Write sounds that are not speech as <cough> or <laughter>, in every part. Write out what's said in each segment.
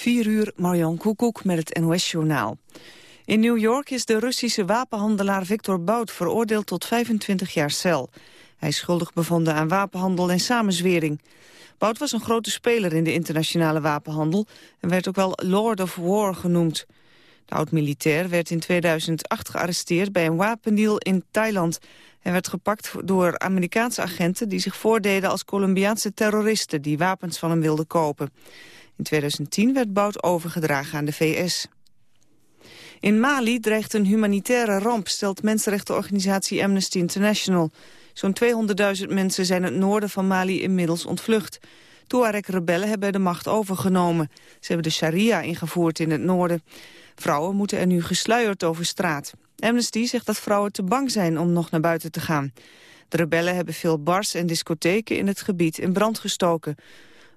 4 uur, Marjan Koekoek met het NOS-journaal. In New York is de Russische wapenhandelaar Victor Bout veroordeeld tot 25 jaar cel. Hij is schuldig bevonden aan wapenhandel en samenzwering. Bout was een grote speler in de internationale wapenhandel... en werd ook wel Lord of War genoemd. De oud-militair werd in 2008 gearresteerd bij een wapendeal in Thailand. Hij werd gepakt door Amerikaanse agenten die zich voordeden als Colombiaanse terroristen... die wapens van hem wilden kopen. In 2010 werd Bout overgedragen aan de VS. In Mali dreigt een humanitaire ramp, stelt mensenrechtenorganisatie Amnesty International. Zo'n 200.000 mensen zijn het noorden van Mali inmiddels ontvlucht. Tuareg-rebellen hebben de macht overgenomen. Ze hebben de sharia ingevoerd in het noorden. Vrouwen moeten er nu gesluierd over straat. Amnesty zegt dat vrouwen te bang zijn om nog naar buiten te gaan. De rebellen hebben veel bars en discotheken in het gebied in brand gestoken.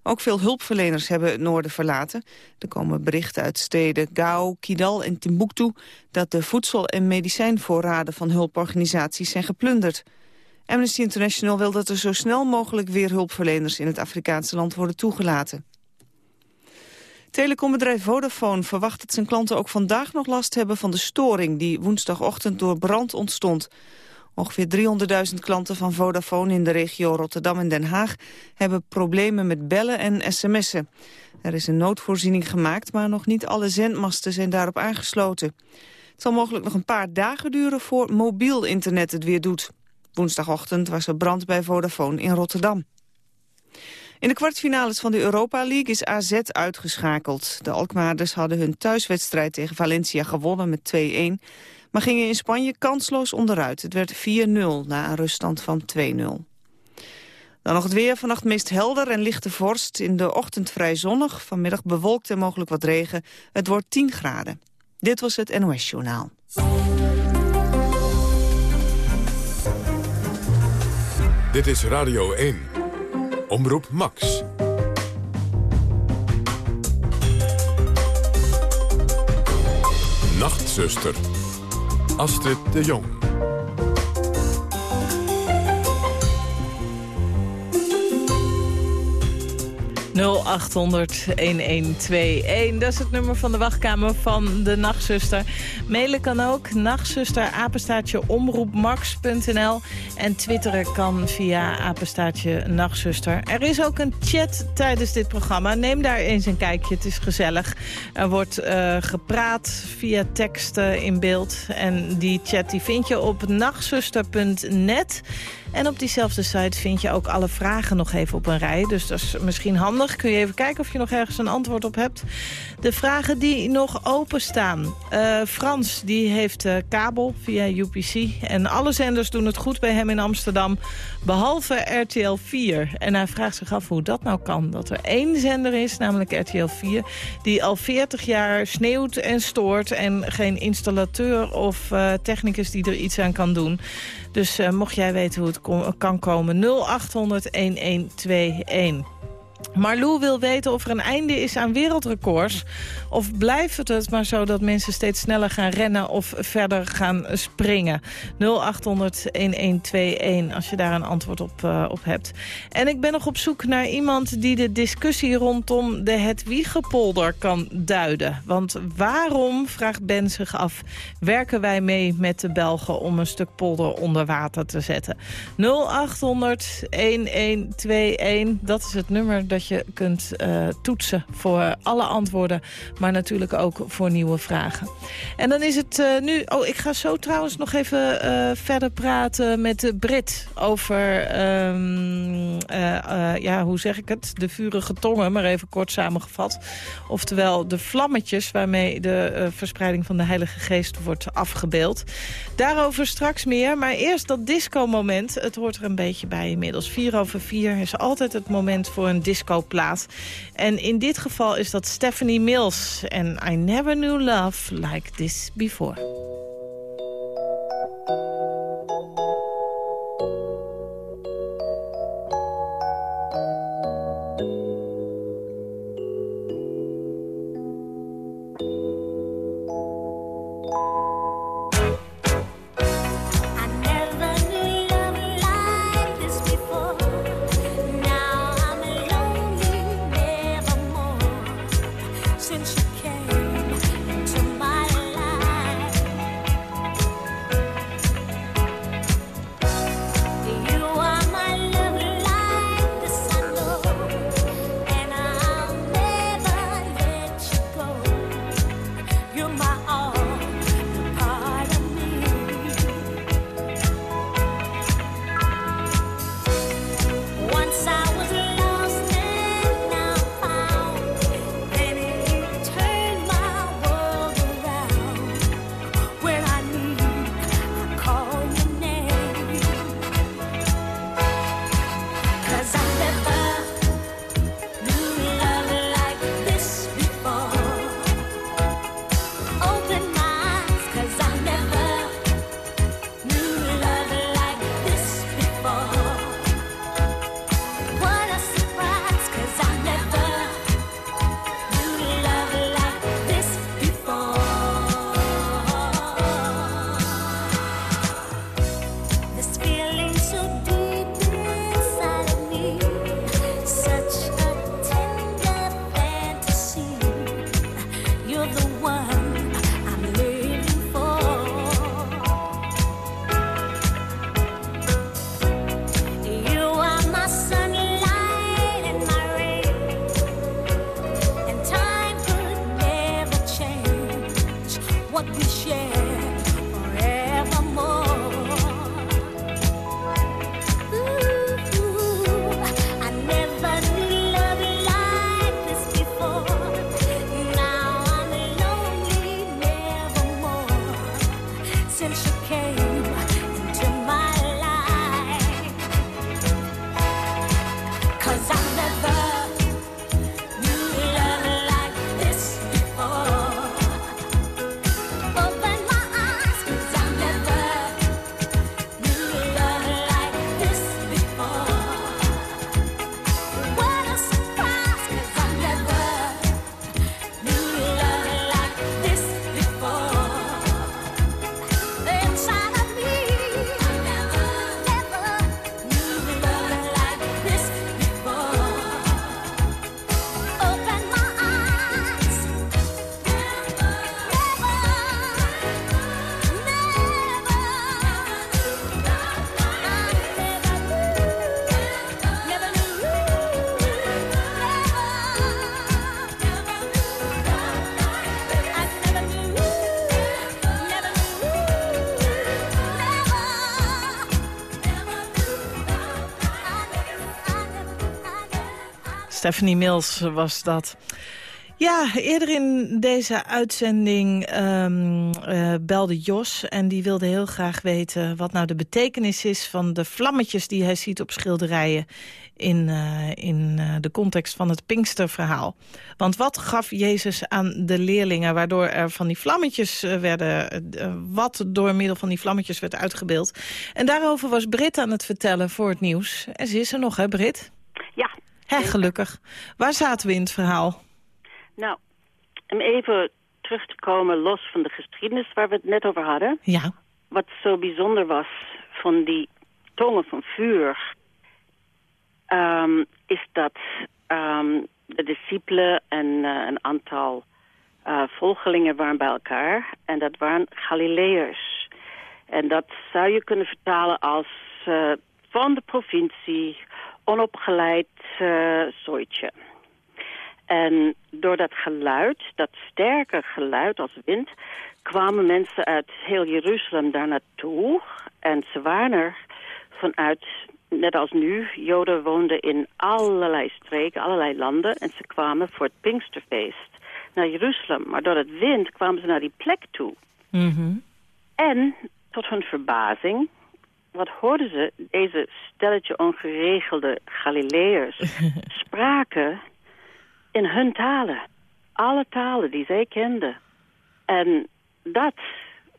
Ook veel hulpverleners hebben het noorden verlaten. Er komen berichten uit steden Gao, Kidal en Timbuktu... dat de voedsel- en medicijnvoorraden van hulporganisaties zijn geplunderd. Amnesty International wil dat er zo snel mogelijk weer hulpverleners... in het Afrikaanse land worden toegelaten. Telecombedrijf Vodafone verwacht dat zijn klanten ook vandaag nog last hebben van de storing die woensdagochtend door brand ontstond. Ongeveer 300.000 klanten van Vodafone in de regio Rotterdam en Den Haag hebben problemen met bellen en sms'en. Er is een noodvoorziening gemaakt, maar nog niet alle zendmasten zijn daarop aangesloten. Het zal mogelijk nog een paar dagen duren voor mobiel internet het weer doet. Woensdagochtend was er brand bij Vodafone in Rotterdam. In de kwartfinales van de Europa League is AZ uitgeschakeld. De Alkmaarders hadden hun thuiswedstrijd tegen Valencia gewonnen met 2-1 maar gingen in Spanje kansloos onderuit. Het werd 4-0 na een ruststand van 2-0. Dan nog het weer. Vannacht meest helder en lichte vorst. In de ochtend vrij zonnig. Vanmiddag bewolkt en mogelijk wat regen. Het wordt 10 graden. Dit was het NOS Journaal. Dit is Radio 1. Omroep Max. Nachtzuster. Astrid de Jong. 0800-1121. Dat is het nummer van de wachtkamer van de Nachtzuster. Mailen kan ook. Nachtzuster, apenstaartje, omroepmax.nl. En twitteren kan via apenstaartje Nachtzuster. Er is ook een chat tijdens dit programma. Neem daar eens een kijkje, het is gezellig. Er wordt uh, gepraat via teksten in beeld. En die chat die vind je op nachtzuster.net. En op diezelfde site vind je ook alle vragen nog even op een rij. Dus dat is misschien handig. Kun je even kijken of je nog ergens een antwoord op hebt. De vragen die nog openstaan. Uh, Frans die heeft uh, kabel via UPC. En alle zenders doen het goed bij hem in Amsterdam. Behalve RTL 4. En hij vraagt zich af hoe dat nou kan. Dat er één zender is, namelijk RTL 4... die al 40 jaar sneeuwt en stoort... en geen installateur of uh, technicus die er iets aan kan doen... Dus uh, mocht jij weten hoe het kan komen, 0800 1121. Marlou wil weten of er een einde is aan wereldrecords. Of blijft het maar zo dat mensen steeds sneller gaan rennen of verder gaan springen? 0800-1121 als je daar een antwoord op, uh, op hebt. En ik ben nog op zoek naar iemand die de discussie rondom de Hedwiegepolder kan duiden. Want waarom, vraagt Ben zich af, werken wij mee met de Belgen om een stuk polder onder water te zetten? 0800-1121, dat is het nummer dat je kunt uh, toetsen voor alle antwoorden. Maar natuurlijk ook voor nieuwe vragen. En dan is het uh, nu... Oh, ik ga zo trouwens nog even uh, verder praten met Brit over... Um, ja, hoe zeg ik het? De vurige tongen, maar even kort samengevat. Oftewel de vlammetjes waarmee de verspreiding van de Heilige Geest wordt afgebeeld. Daarover straks meer, maar eerst dat disco-moment. Het hoort er een beetje bij inmiddels. 4 over 4 is altijd het moment voor een disco plaat. En in dit geval is dat Stephanie Mills. En I never knew love like this before. Stephanie Mills was dat. Ja, eerder in deze uitzending um, uh, belde Jos... en die wilde heel graag weten wat nou de betekenis is... van de vlammetjes die hij ziet op schilderijen... in, uh, in uh, de context van het Pinksterverhaal. Want wat gaf Jezus aan de leerlingen... waardoor er van die vlammetjes werden... wat door middel van die vlammetjes werd uitgebeeld. En daarover was Brit aan het vertellen voor het nieuws. En ze is er nog, hè, Brit? Ja, gelukkig. Waar zaten we in het verhaal? Nou, om even terug te komen los van de geschiedenis waar we het net over hadden. Ja. Wat zo bijzonder was van die tongen van vuur... Um, is dat um, de discipelen en uh, een aantal uh, volgelingen waren bij elkaar. En dat waren Galileërs. En dat zou je kunnen vertalen als uh, van de provincie onopgeleid uh, zooitje. En door dat geluid, dat sterke geluid als wind... kwamen mensen uit heel Jeruzalem daar naartoe. En ze waren er vanuit, net als nu... Joden woonden in allerlei streken, allerlei landen... en ze kwamen voor het Pinksterfeest naar Jeruzalem. Maar door het wind kwamen ze naar die plek toe. Mm En, tot hun verbazing wat hoorden ze? Deze stelletje ongeregelde Galileërs <laughs> spraken in hun talen. Alle talen die zij kenden. En dat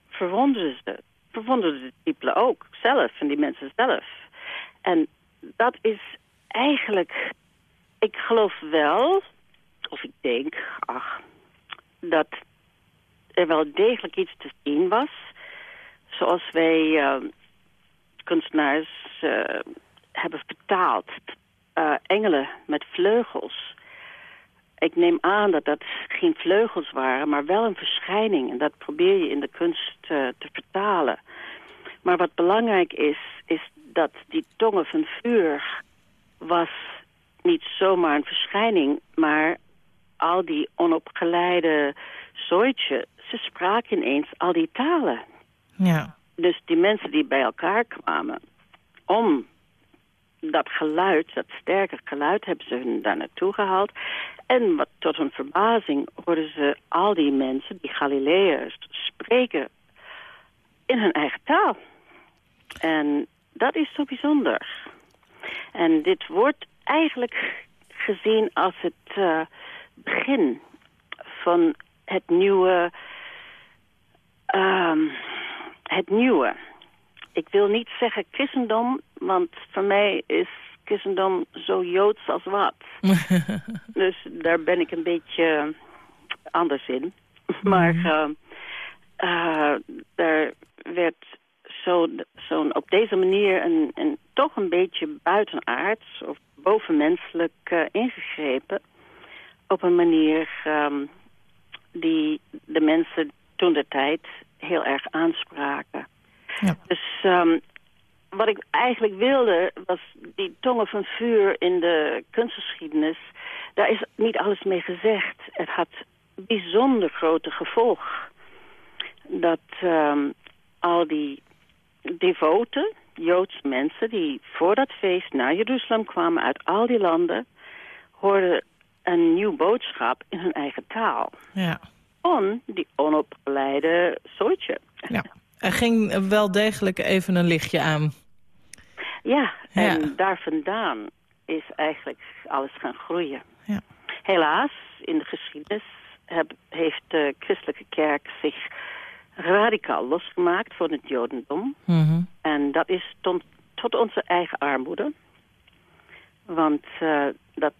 verwonderde ze. Verwonderde de discipelen ook zelf en die mensen zelf. En dat is eigenlijk... Ik geloof wel, of ik denk, ach, dat er wel degelijk iets te zien was. Zoals wij... Uh, kunstenaars uh, hebben vertaald. Uh, engelen met vleugels. ik neem aan dat dat geen vleugels waren, maar wel een verschijning. En dat probeer je in de kunst uh, te vertalen. Maar wat belangrijk is, is dat die tongen van vuur was niet zomaar een verschijning, maar al die onopgeleide zooitje, ze spraken ineens al die talen. Ja. Dus die mensen die bij elkaar kwamen om dat geluid, dat sterke geluid, hebben ze hun daar naartoe gehaald. En wat, tot hun verbazing hoorden ze al die mensen, die Galileërs, spreken in hun eigen taal. En dat is zo bijzonder. En dit wordt eigenlijk gezien als het uh, begin van het nieuwe... Um, het nieuwe. Ik wil niet zeggen christendom, want voor mij is christendom zo joods als wat. <laughs> dus daar ben ik een beetje anders in. <laughs> maar uh, uh, er werd zo'n zo op deze manier een, een, toch een beetje buitenaards of bovenmenselijk uh, ingegrepen. Op een manier um, die de mensen toen de tijd heel erg aanspraken. Ja. Dus um, wat ik eigenlijk wilde, was die tongen van vuur in de kunstgeschiedenis. Daar is niet alles mee gezegd. Het had bijzonder grote gevolg. Dat um, al die devoten, Joodse mensen... die voor dat feest naar Jeruzalem kwamen uit al die landen... hoorden een nieuw boodschap in hun eigen taal. Ja. On die onopgeleide soortje. Ja. Er ging wel degelijk even een lichtje aan. Ja, en daar vandaan is eigenlijk alles gaan groeien. Ja. Helaas, in de geschiedenis heb, heeft de christelijke kerk zich radicaal losgemaakt van het jodendom. Mm En dat is tot, tot onze eigen armoede. Want uh, dat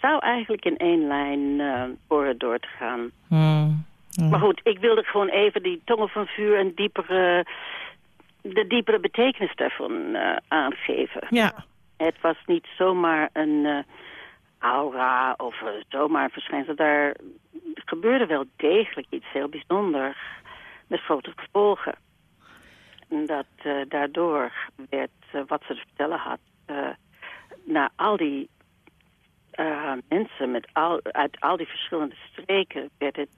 zou eigenlijk in één lijn uh, horen door te gaan. Mm. Maar goed, ik wilde gewoon even die tongen van vuur en diepere, de diepere betekenis daarvan uh, aangeven. Ja. Het was niet zomaar een uh, aura of zomaar een verschijnsel. Daar gebeurde wel degelijk iets heel bijzonders met grote gevolgen. En dat daardoor werd wat ze te vertellen had naar al die mensen met al, uit al die verschillende streken werd het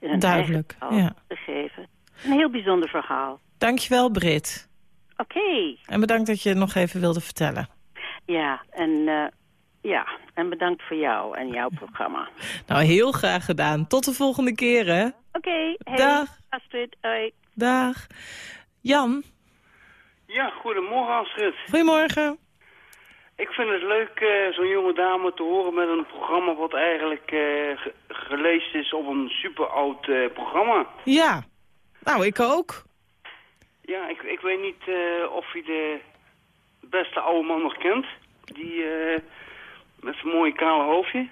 in Duidelijk, ja. gegeven. Een heel bijzonder verhaal. Dankjewel, Brit. Oké. En bedankt dat je het nog even wilde vertellen. Ja, en, uh, ja, en bedankt voor jou en jouw <laughs> programma. nou, heel graag gedaan. Tot de volgende keer, hè? Oké. Okay, hey, Dag. Astrid, hoi. Dag. Jan? Ja, goedemorgen Astrid. Goedemorgen. Ik vind het leuk uh, zo'n jonge dame te horen met een programma wat eigenlijk uh, ge gelezen is op een super oud uh, programma. Ja, nou ik ook. Ja, ik, ik weet niet of je de beste oude man nog kent. Die met zijn mooie kale hoofdje.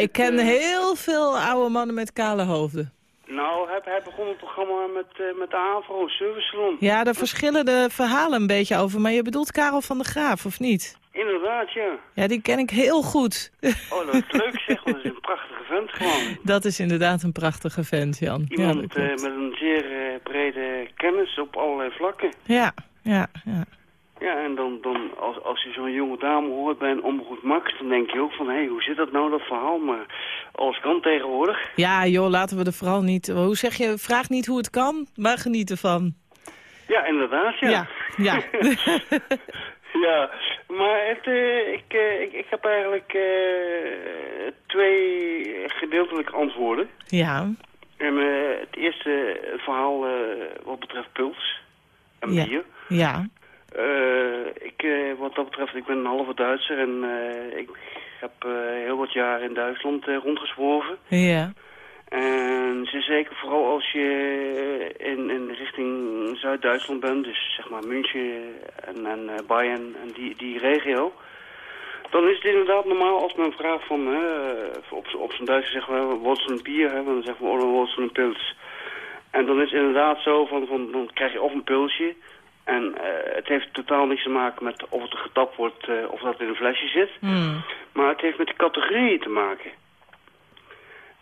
ik ken heel veel oude mannen met kale hoofden. Nou, hij, hij begon het programma met, uh, met de AVRO, Service Salon. Ja, daar verschillen de verhalen een beetje over. Maar je bedoelt Karel van der Graaf, of niet? Inderdaad, ja. Ja, die ken ik heel goed. Oh, dat is leuk zeg, want <laughs> dat is een prachtige vent gewoon. Dat is inderdaad een prachtige vent, Jan. Iemand ja, uh, met een zeer uh, brede kennis op allerlei vlakken. Ja, ja, ja. Ja, en dan, dan als, als je zo'n jonge dame hoort bij een omroep Max, dan denk je ook van, hé, hey, hoe zit dat nou, dat verhaal? Maar alles kan tegenwoordig. Ja, joh, laten we er vooral niet... Hoe zeg je, vraag niet hoe het kan, maar geniet ervan. Ja, inderdaad, ja. Ja, ja. <laughs> ja, maar het, uh, ik, uh, ik, ik heb eigenlijk uh, twee gedeeltelijke antwoorden. Ja. En het eerste verhaal wat betreft puls en ja. bier. Ja. Uh, ik, uh, wat dat betreft, ik ben een halve Duitser en uh, ik heb heel wat jaar in Duitsland rondgezworven. Ja. En ze zeker vooral als je in, in richting Zuid-Duitsland bent, dus zeg maar München en, en Bayern en die, die regio. Dan is het inderdaad normaal als men vraagt van, op, op zijn Duits zeggen we, wat is een bier, hè, dan zeggen we, oh, wat is een pils. En dan is het inderdaad zo van, van, dan krijg je of een pilsje, En eh, het heeft totaal niks te maken met of het getapt wordt uh, of dat in een flesje zit. Hmm. Maar het heeft met de categorieën te maken.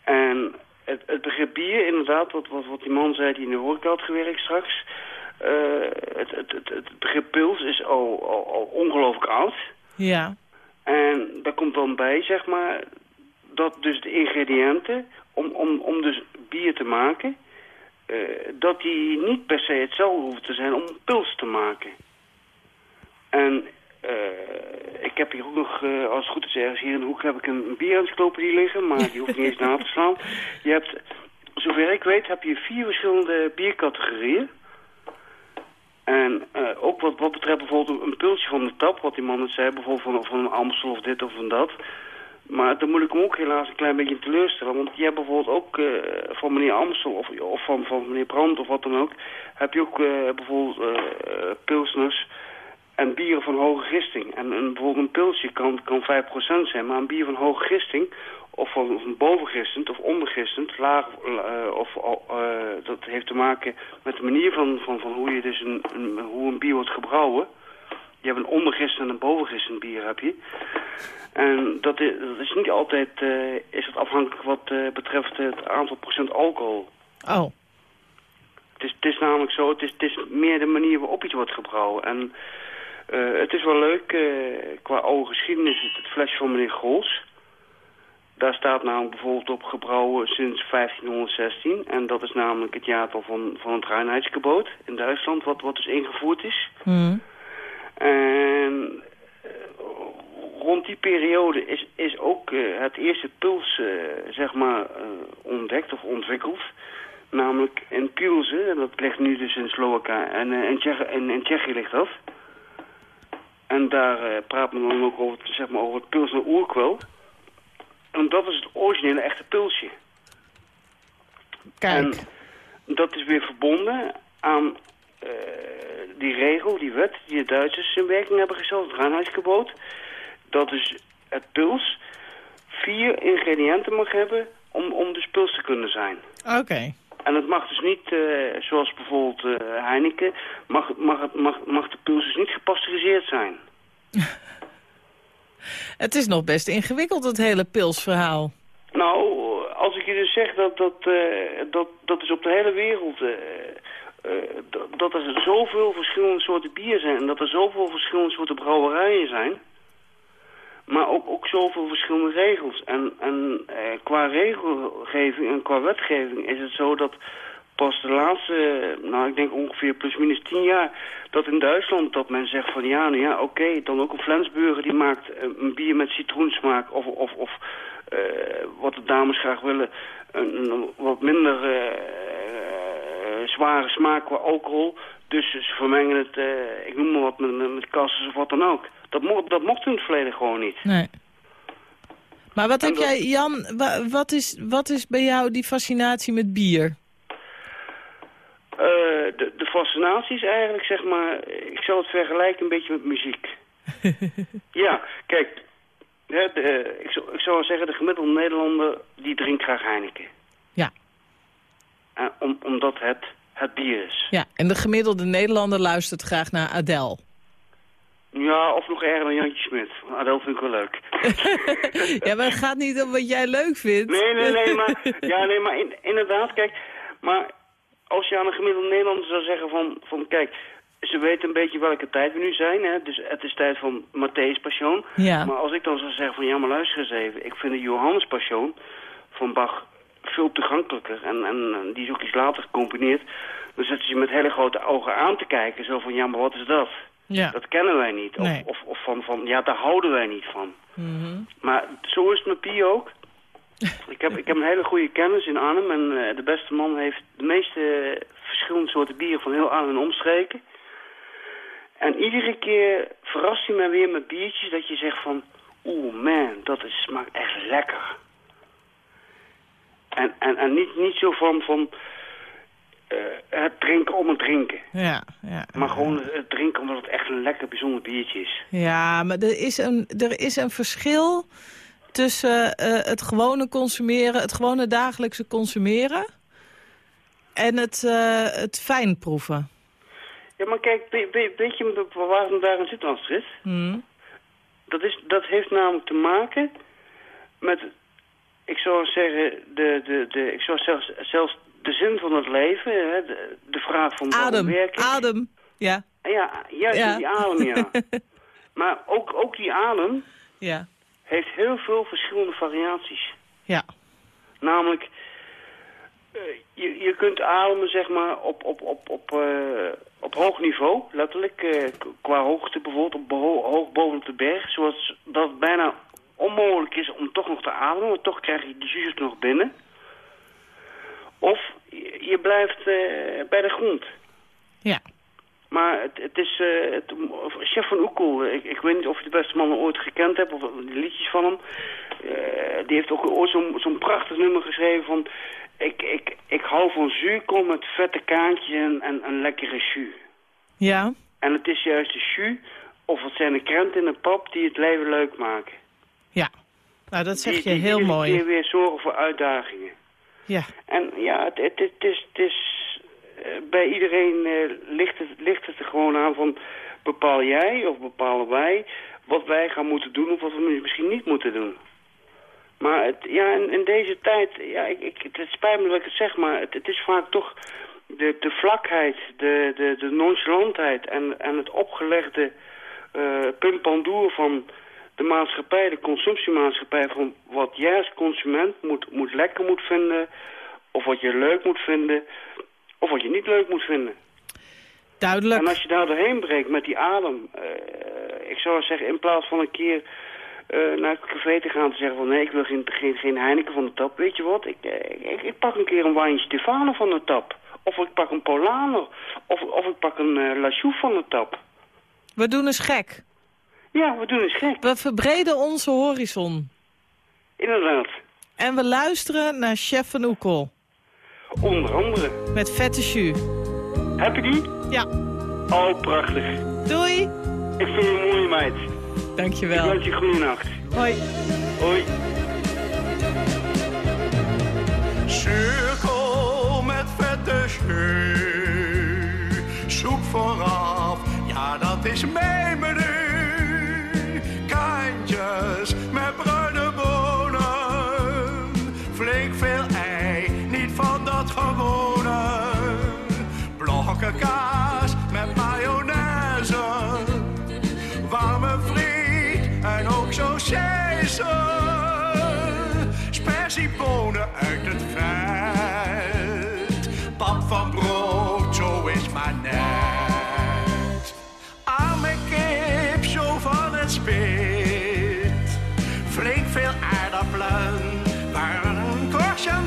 En het, het begrip bier, inderdaad, wat, wat, wat die man zei die in de horeca had gewerkt straks. Uh, het, het, het, het, begrip pils is al, al, al ongelooflijk oud. Ja. En daar komt dan bij, zeg maar, dat dus de ingrediënten, om, om, om dus bier te maken, dat die niet per se hetzelfde hoeven te zijn om pils te maken. En uh, ik heb hier ook nog, uh, als het goed is ergens hier in de hoek, heb ik een bierencyclopedie liggen, maar die hoeft niet eens na te slaan. Je hebt, zover ik weet, heb je vier verschillende biercategorieën. En ook wat, wat betreft bijvoorbeeld een pulsje van de tap, wat die man net zei, bijvoorbeeld van, van een Amstel of dit of van dat. Maar dan moet ik hem ook helaas een klein beetje teleurstellen. Want je hebt bijvoorbeeld ook uh, van meneer Amstel of, of van, van meneer Brandt of wat dan ook... heb je ook uh, bijvoorbeeld uh, pilsners en bieren van hoge gisting. En een, bijvoorbeeld een pilsje kan, kan 5% zijn, maar een bier van hoge gisting... of van, van bovengistend of ondergistend, laag, of, dat heeft te maken met de manier van, van, van hoe, je dus een, een, hoe een bier wordt gebrouwen... Je hebt een ondergistend en een bovengistend bier, heb je. En dat is, dat is niet altijd uh, is het afhankelijk wat uh, betreft het aantal procent alcohol. Oh. Het is, het is namelijk zo, het is, het is meer de manier waarop iets wordt gebrouwen. En uh, het is wel leuk, qua oude geschiedenis, het, het flesje van meneer Grols. Daar staat namelijk bijvoorbeeld op gebrouwen sinds 1516. En dat is namelijk het jaartal van, van het reinheidsgebod in Duitsland, wat, wat dus ingevoerd is. Mm. En rond die periode is, is ook uh, het eerste puls, uh, zeg maar, uh, ontdekt of ontwikkeld. Namelijk in Pilsen, en dat ligt nu dus in Slowakije, en in, Tsjechië, in, in Tsjechië ligt dat. En daar praat men dan ook over, zeg maar, over het Pilsner oerkwel. En dat is het originele echte pulsje. Kijk. En dat is weer verbonden aan die regel, die wet, die de Duitsers in werking hebben gesteld, het Reinheidsgebod dat dus het puls vier ingrediënten mag hebben om, om dus puls te kunnen zijn. Oké. Okay. En het mag dus niet, uh, zoals bijvoorbeeld uh, Heineken, mag, mag, mag, mag de puls dus niet gepasteuriseerd zijn. <laughs> het is nog best ingewikkeld, het hele pilsverhaal. Nou, als ik je dus zeg dat dat, uh, dat, dat is op de hele wereld... dat er zoveel verschillende soorten bier zijn en dat er zoveel verschillende soorten brouwerijen zijn... Maar ook, ook zoveel verschillende regels. En, en eh, qua regelgeving en qua wetgeving is het zo dat pas de laatste, nou ik denk ongeveer plus minus tien jaar... dat in Duitsland dat men zegt van ja, nou ja, oké, dan ook een Flensburger die maakt een bier met citroensmaak... of, of, of wat de dames graag willen, een, wat minder zware smaak qua alcohol... Dus ze vermengen het, uh, ik noem maar wat, met, met kassen of wat dan ook. Dat, mo dat mocht in het verleden gewoon niet. Nee. Maar wat en heb dat... jij, Jan, wat is, wat is bij jou die fascinatie met bier? Uh, de, de fascinatie is eigenlijk, zeg maar, ik zal het vergelijken een beetje met muziek. <laughs> ja, kijk, hè, de, ik, zou, ik zou zeggen, de gemiddelde Nederlander, die drinkt graag Heineken. Ja. Uh, om, omdat het het bier is. Ja, en de gemiddelde Nederlander luistert graag naar Adele. Ja, of nog erger dan Jantje Smit. Adele vind ik wel leuk. <laughs> ja, maar het gaat niet om wat jij leuk vindt. Nee, nee, nee, maar, ja, nee, maar in, inderdaad, kijk, maar als je aan een gemiddelde Nederlander zou zeggen van, van kijk, ze weten een beetje welke tijd we nu zijn, hè, dus het is tijd van Matthäus Passion. Ja. Maar als ik dan zou zeggen van, ja, maar luister eens even, ik vind de Johannes Passion van Bach veel toegankelijker. En, en die is ook iets later gecomponeerd. Dan zitten ze met hele grote ogen aan te kijken. Zo van, ja, maar wat is dat? Ja. Dat kennen wij niet. Of, Nee. of, of van, van, ja, daar houden wij niet van. Mhm. Maar zo is het met Pie ook. ik, heb, ik heb een hele goede kennis in Arnhem. En eh, de beste man heeft de meeste verschillende soorten bieren van heel Arnhem en omstreken. En iedere keer verrast hij mij weer met biertjes dat je zegt van... Oeh man, dat is, smaakt echt lekker. En, en, en niet, niet zo van, van uh, het drinken om het drinken. Ja, ja. Maar gewoon het drinken omdat het echt een lekker bijzonder biertje is. Ja, maar er is een, er is een verschil tussen uh, het gewone consumeren, het gewone dagelijkse consumeren... en het, uh, het fijn proeven. Ja, maar kijk, weet je waar het daar in zit, Astrid? Hmm. Dat, is, dat heeft namelijk te maken met, ik zou zeggen, de, de, de, ik zou zelfs, zelfs de zin van het leven, hè, de, de vraag van adem, werken. adem, ja. Ja, juist ja. die adem, ja. <laughs> maar ook, ook die adem ja. heeft heel veel verschillende variaties. Ja. Namelijk, uh, je, je kunt ademen zeg maar op, op, op, op, uh, op hoog niveau, letterlijk, uh, qua hoogte bijvoorbeeld, op hoog boven op de berg. Zoals dat bijna onmogelijk is om toch nog te ademen, maar toch krijg je die zuurstof nog binnen. Of je blijft bij de grond. Ja. Maar het, het is... Uh, het, chef van Oekel, ik, ik, weet niet of je de beste man ooit gekend hebt... of de liedjes van hem. Uh, die heeft ook ooit zo'n zo'n prachtig nummer geschreven van... Ik, ik, ik hou van zuurkool met vette kaantjes en, en een lekkere jus. Ja. En het is juist de jus, of het zijn de krenten in de pap... die het leven leuk maken. Ja. Nou, dat zeg die, je heel mooi. Die weer zorgen voor uitdagingen. Ja. En ja, het, het, het is... Het is eh, bij iedereen uh, ligt, het, ligt het er gewoon aan van... bepaal jij of bepalen wij wat wij gaan moeten doen... of wat we misschien niet moeten doen. Maar het, ja, in, in, deze tijd... Ja, ik, ik, het spijt me dat ik het zeg, maar het, het is vaak toch... De, de vlakheid, de, de, de nonchalantheid en, en het opgelegde uh, van de maatschappij, de consumptiemaatschappij... van wat jij als consument moet, moet lekker moet vinden... of wat je leuk moet vinden of wat je niet leuk moet vinden. Duidelijk. En als je daar doorheen breekt met die adem... Uh, ik zou zeggen, in plaats van een keer uh, naar het café te gaan te zeggen van... nee, ik wil geen, geen, geen Heineken van de tap. Weet je wat, ik, ik, ik pak een keer een wijntje Stefano van de tap. Of ik pak een Polano. Of, of ik pak een uh, La van de tap. We doen eens gek. Ja, we doen eens gek. We verbreden onze horizon. Inderdaad. En we luisteren naar Chef van Oekel. Onder andere. Met vette jus. Heb je die? Ja. Oh, prachtig. Doei. Ik vind je een mooie meid. Dankjewel. Ik wens je goede nacht. Hoi. Hoi. Cirkel met vette jus. Zoek vooraf, ja dat is mijn menu.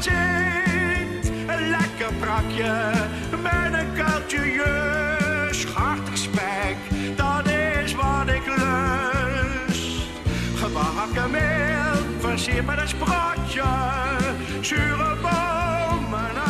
Zit. Een lekker brakje met een kuiltje jus. Spek, dat is wat ik lust. Gebakken meel, versierd met een sprotje. Zure bomen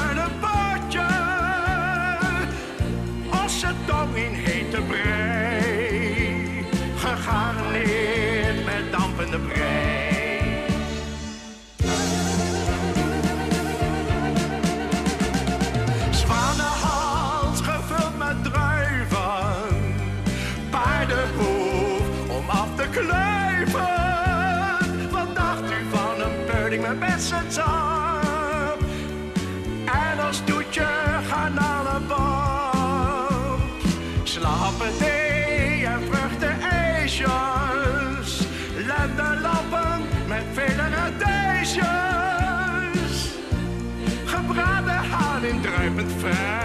En als toetje garnalenbap. Slappe thee en vruchtenijsjes. Lendenlappen met vele radijsjes. Gebraden haan in druipend vet.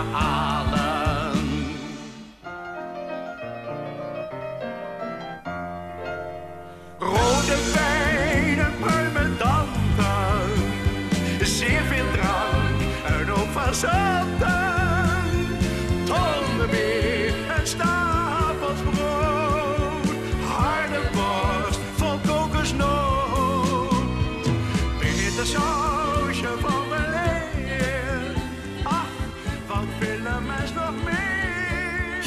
Veel verhalen.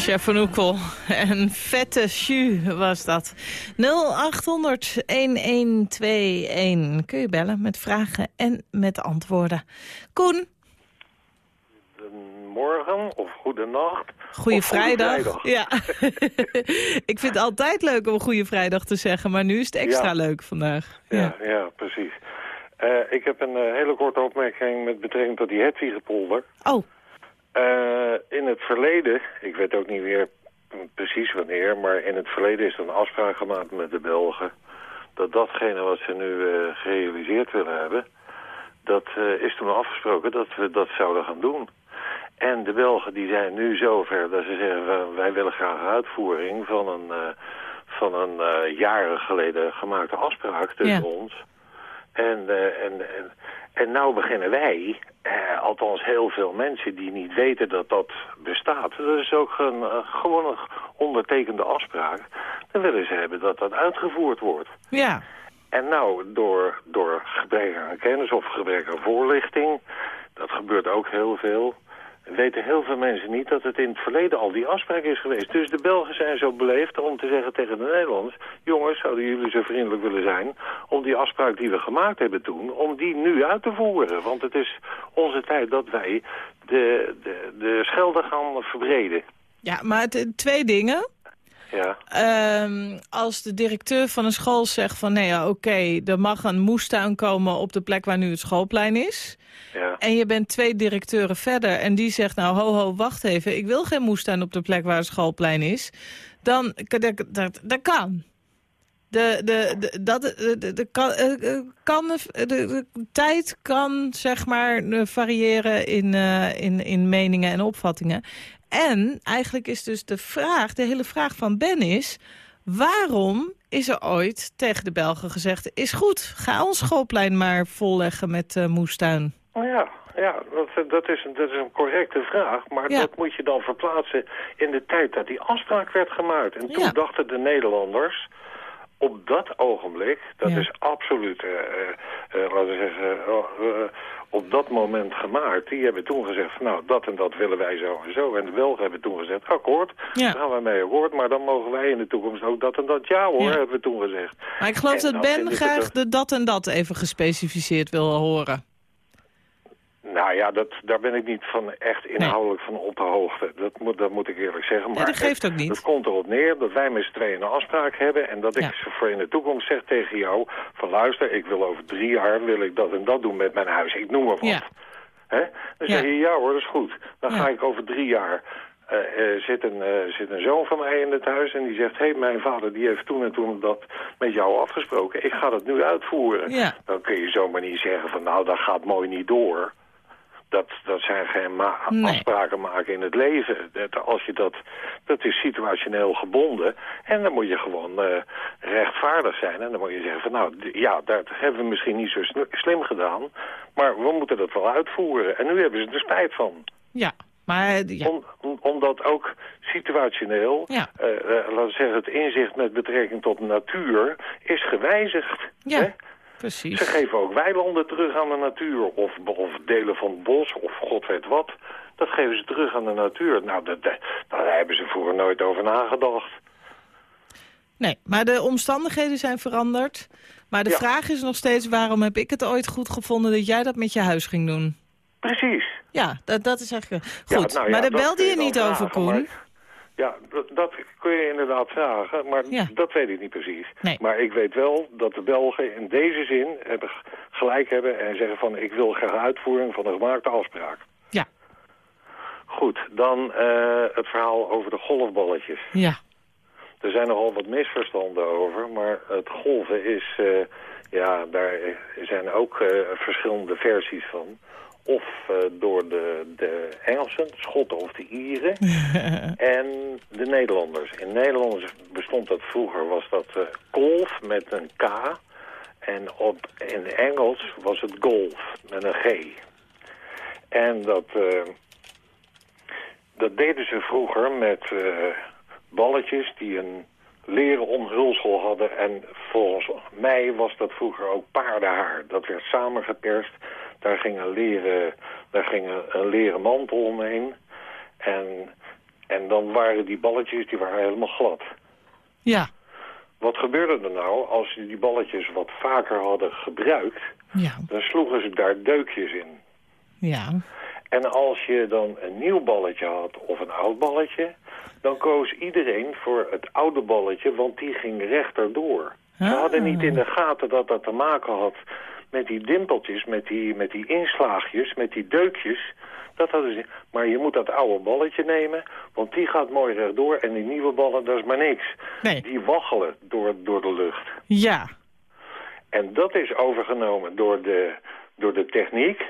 Chef van Oekel en vette jus was dat. 0800-1121 kun je bellen met vragen en met antwoorden. Koen, Morgen of goedenacht. goeie Of vrijdag. vrijdag. Ja. <laughs> Ik vind het altijd leuk om goede vrijdag te zeggen, maar nu is het extra Ja. leuk vandaag. Ja, ja, precies. Eh, ik heb een eh, hele korte opmerking met betrekking tot die Hedwiggepolder. Oh, Eh in het verleden, ik weet ook niet meer precies wanneer, maar in het verleden is er een afspraak gemaakt met de Belgen dat datgene wat ze nu eh, gerealiseerd willen hebben, dat eh, is toen afgesproken dat we dat zouden gaan doen. En de Belgen die zijn nu zover dat ze zeggen, wij- wij willen graag uitvoering van een, van een jaren geleden gemaakte afspraak tussen Ja. ons. En, eh, en, en, en nou beginnen wij, eh, althans heel veel mensen die niet weten dat dat bestaat. Dat is ook een, eh, gewoon een ondertekende afspraak. Dan willen ze hebben dat dat uitgevoerd wordt. ja. En nou, door, door gebrek aan kennis of gebrek aan voorlichting, dat gebeurt ook heel veel, weten heel veel mensen niet dat het in het verleden al die afspraak is geweest. Dus de Belgen zijn zo beleefd om te zeggen tegen de Nederlanders, jongens, zouden jullie zo vriendelijk willen zijn om die afspraak die we gemaakt hebben toen, om die nu uit te voeren. Want het is onze tijd dat wij de, de, de Schelde gaan verbreden. ja, maar twee dingen. Ja, Ehm, als de directeur van een school zegt van... nee, ja, oké, er mag een moestuin komen op de plek waar nu het schoolplein is... ja. en je bent twee directeuren verder en die zegt... nou, ho, ho, wacht even, ik wil geen moestuin op de plek waar het schoolplein is... dan dat, dat, dat kan. De, de, de, dat, de, de, de kan, eh, eh, kan, de, de, tijd kan, zeg maar, eh, variëren in, eh, in, in meningen en opvattingen. En eigenlijk is dus de vraag, de hele vraag van Ben is... waarom is er ooit tegen de Belgen gezegd... is goed, ga ons schoolplein maar volleggen met eh, moestuin. Oh ja, ja dat, dat, is, een- dat is een correcte vraag. Maar Ja. dat moet je dan verplaatsen in de tijd dat die afspraak werd gemaakt. En toen Ja. dachten de Nederlanders op dat ogenblik, dat Ja. is absoluut, eh, laten we zeggen, op dat moment gemaakt. Die hebben toen gezegd, van, nou, dat en dat willen wij zo en zo. En de Belgen hebben toen gezegd, akkoord, Ja. daar gaan wij mee akkoord. Maar dan mogen wij in de toekomst ook dat en dat. Ja hoor, Ja. hebben we toen gezegd. Maar ik geloof En dat Ben graag de dat en dat even gespecificeerd wil horen. Nou ja, dat, daar ben ik niet van echt inhoudelijk van op de hoogte. Dat moet, dat moet ik eerlijk zeggen. Maar dat geeft ook niet. Het komt erop neer dat wij met z'n tweeën een afspraak hebben... en dat ik Ja. voor in de toekomst zeg tegen jou... van luister, ik wil over drie jaar wil ik dat en dat doen met mijn huis. Ik noem maar wat. Ja. Dan zeg je, ja hoor, dat is goed. Dan ga ik over drie jaar... eh, zit, een, eh, zit een zoon van mij in het huis en die zegt... hé, hey, mijn vader die heeft toen en toen dat met jou afgesproken. Ik ga dat nu uitvoeren. Ja. Dan kun je zomaar niet zeggen van... nou, dat gaat mooi niet door. Dat, dat zijn geen ma- Nee. afspraken maken in het leven. Dat, als je dat, dat is situationeel gebonden. En dan moet je gewoon eh, rechtvaardig zijn. En dan moet je zeggen van nou, ja, dat hebben we misschien niet zo slim gedaan. Maar we moeten dat wel uitvoeren. En nu hebben ze er spijt van. Ja, maar eh, ja. Om, om- omdat ook situationeel, Ja. eh, laten we zeggen, het inzicht met betrekking tot natuur is gewijzigd. Ja. Hè? Precies. Ze geven ook weilanden terug aan de natuur. Of, of delen van het bos, of god weet wat. Dat geven ze terug aan de natuur. Nou, dat, dat- daar hebben ze vroeger nooit over nagedacht. Nee, maar de omstandigheden zijn veranderd. Maar de Ja. vraag is nog steeds, waarom heb ik het ooit goed gevonden dat jij dat met je huis ging doen? Precies. Ja, dat, dat is eigenlijk... Ja, Goed, nou ja, maar daar belde je niet over, Koen. Ja, dat, dat kun je inderdaad vragen, maar Ja. dat weet ik niet precies. Nee. Maar ik weet wel dat de Belgen in deze zin hebben gelijk hebben en zeggen van ik wil graag uitvoering van de gemaakte afspraak. Ja, Goed, dan eh, het verhaal over de golfballetjes. ja. Er zijn nogal wat misverstanden over, maar het golven is, eh, ja, daar zijn ook eh, verschillende versies van. Of eh, door de, de Engelsen, Schotten of de Ieren <laughs> en de Nederlanders. In Nederland bestond dat vroeger, was dat eh, golf met een K. En op, in Engels was het golf met een G. En dat, eh, dat deden ze vroeger met balletjes die een leren omhulsel hadden. En volgens mij was dat vroeger ook paardenhaar. Dat werd samengeperst. Daar ging een leren, daar ging een, een leren mantel omheen. En, en dan waren die balletjes die waren helemaal glad. Ja. Wat gebeurde er nou als ze die balletjes wat vaker hadden gebruikt? Ja. Dan sloegen ze daar deukjes in. Ja. En als je dan een nieuw balletje had of een oud balletje... dan koos iedereen voor het oude balletje, want die ging rechterdoor. Ze Ah. hadden niet in de gaten dat dat te maken had met die dimpeltjes, met die, met die inslaagjes, met die deukjes. Dat hadden ze. Maar je moet dat oude balletje nemen, want die gaat mooi rechtdoor. En die nieuwe ballen, dat is maar niks. Nee. Die waggelen door, door de lucht. Ja. En dat is overgenomen door de, door de techniek.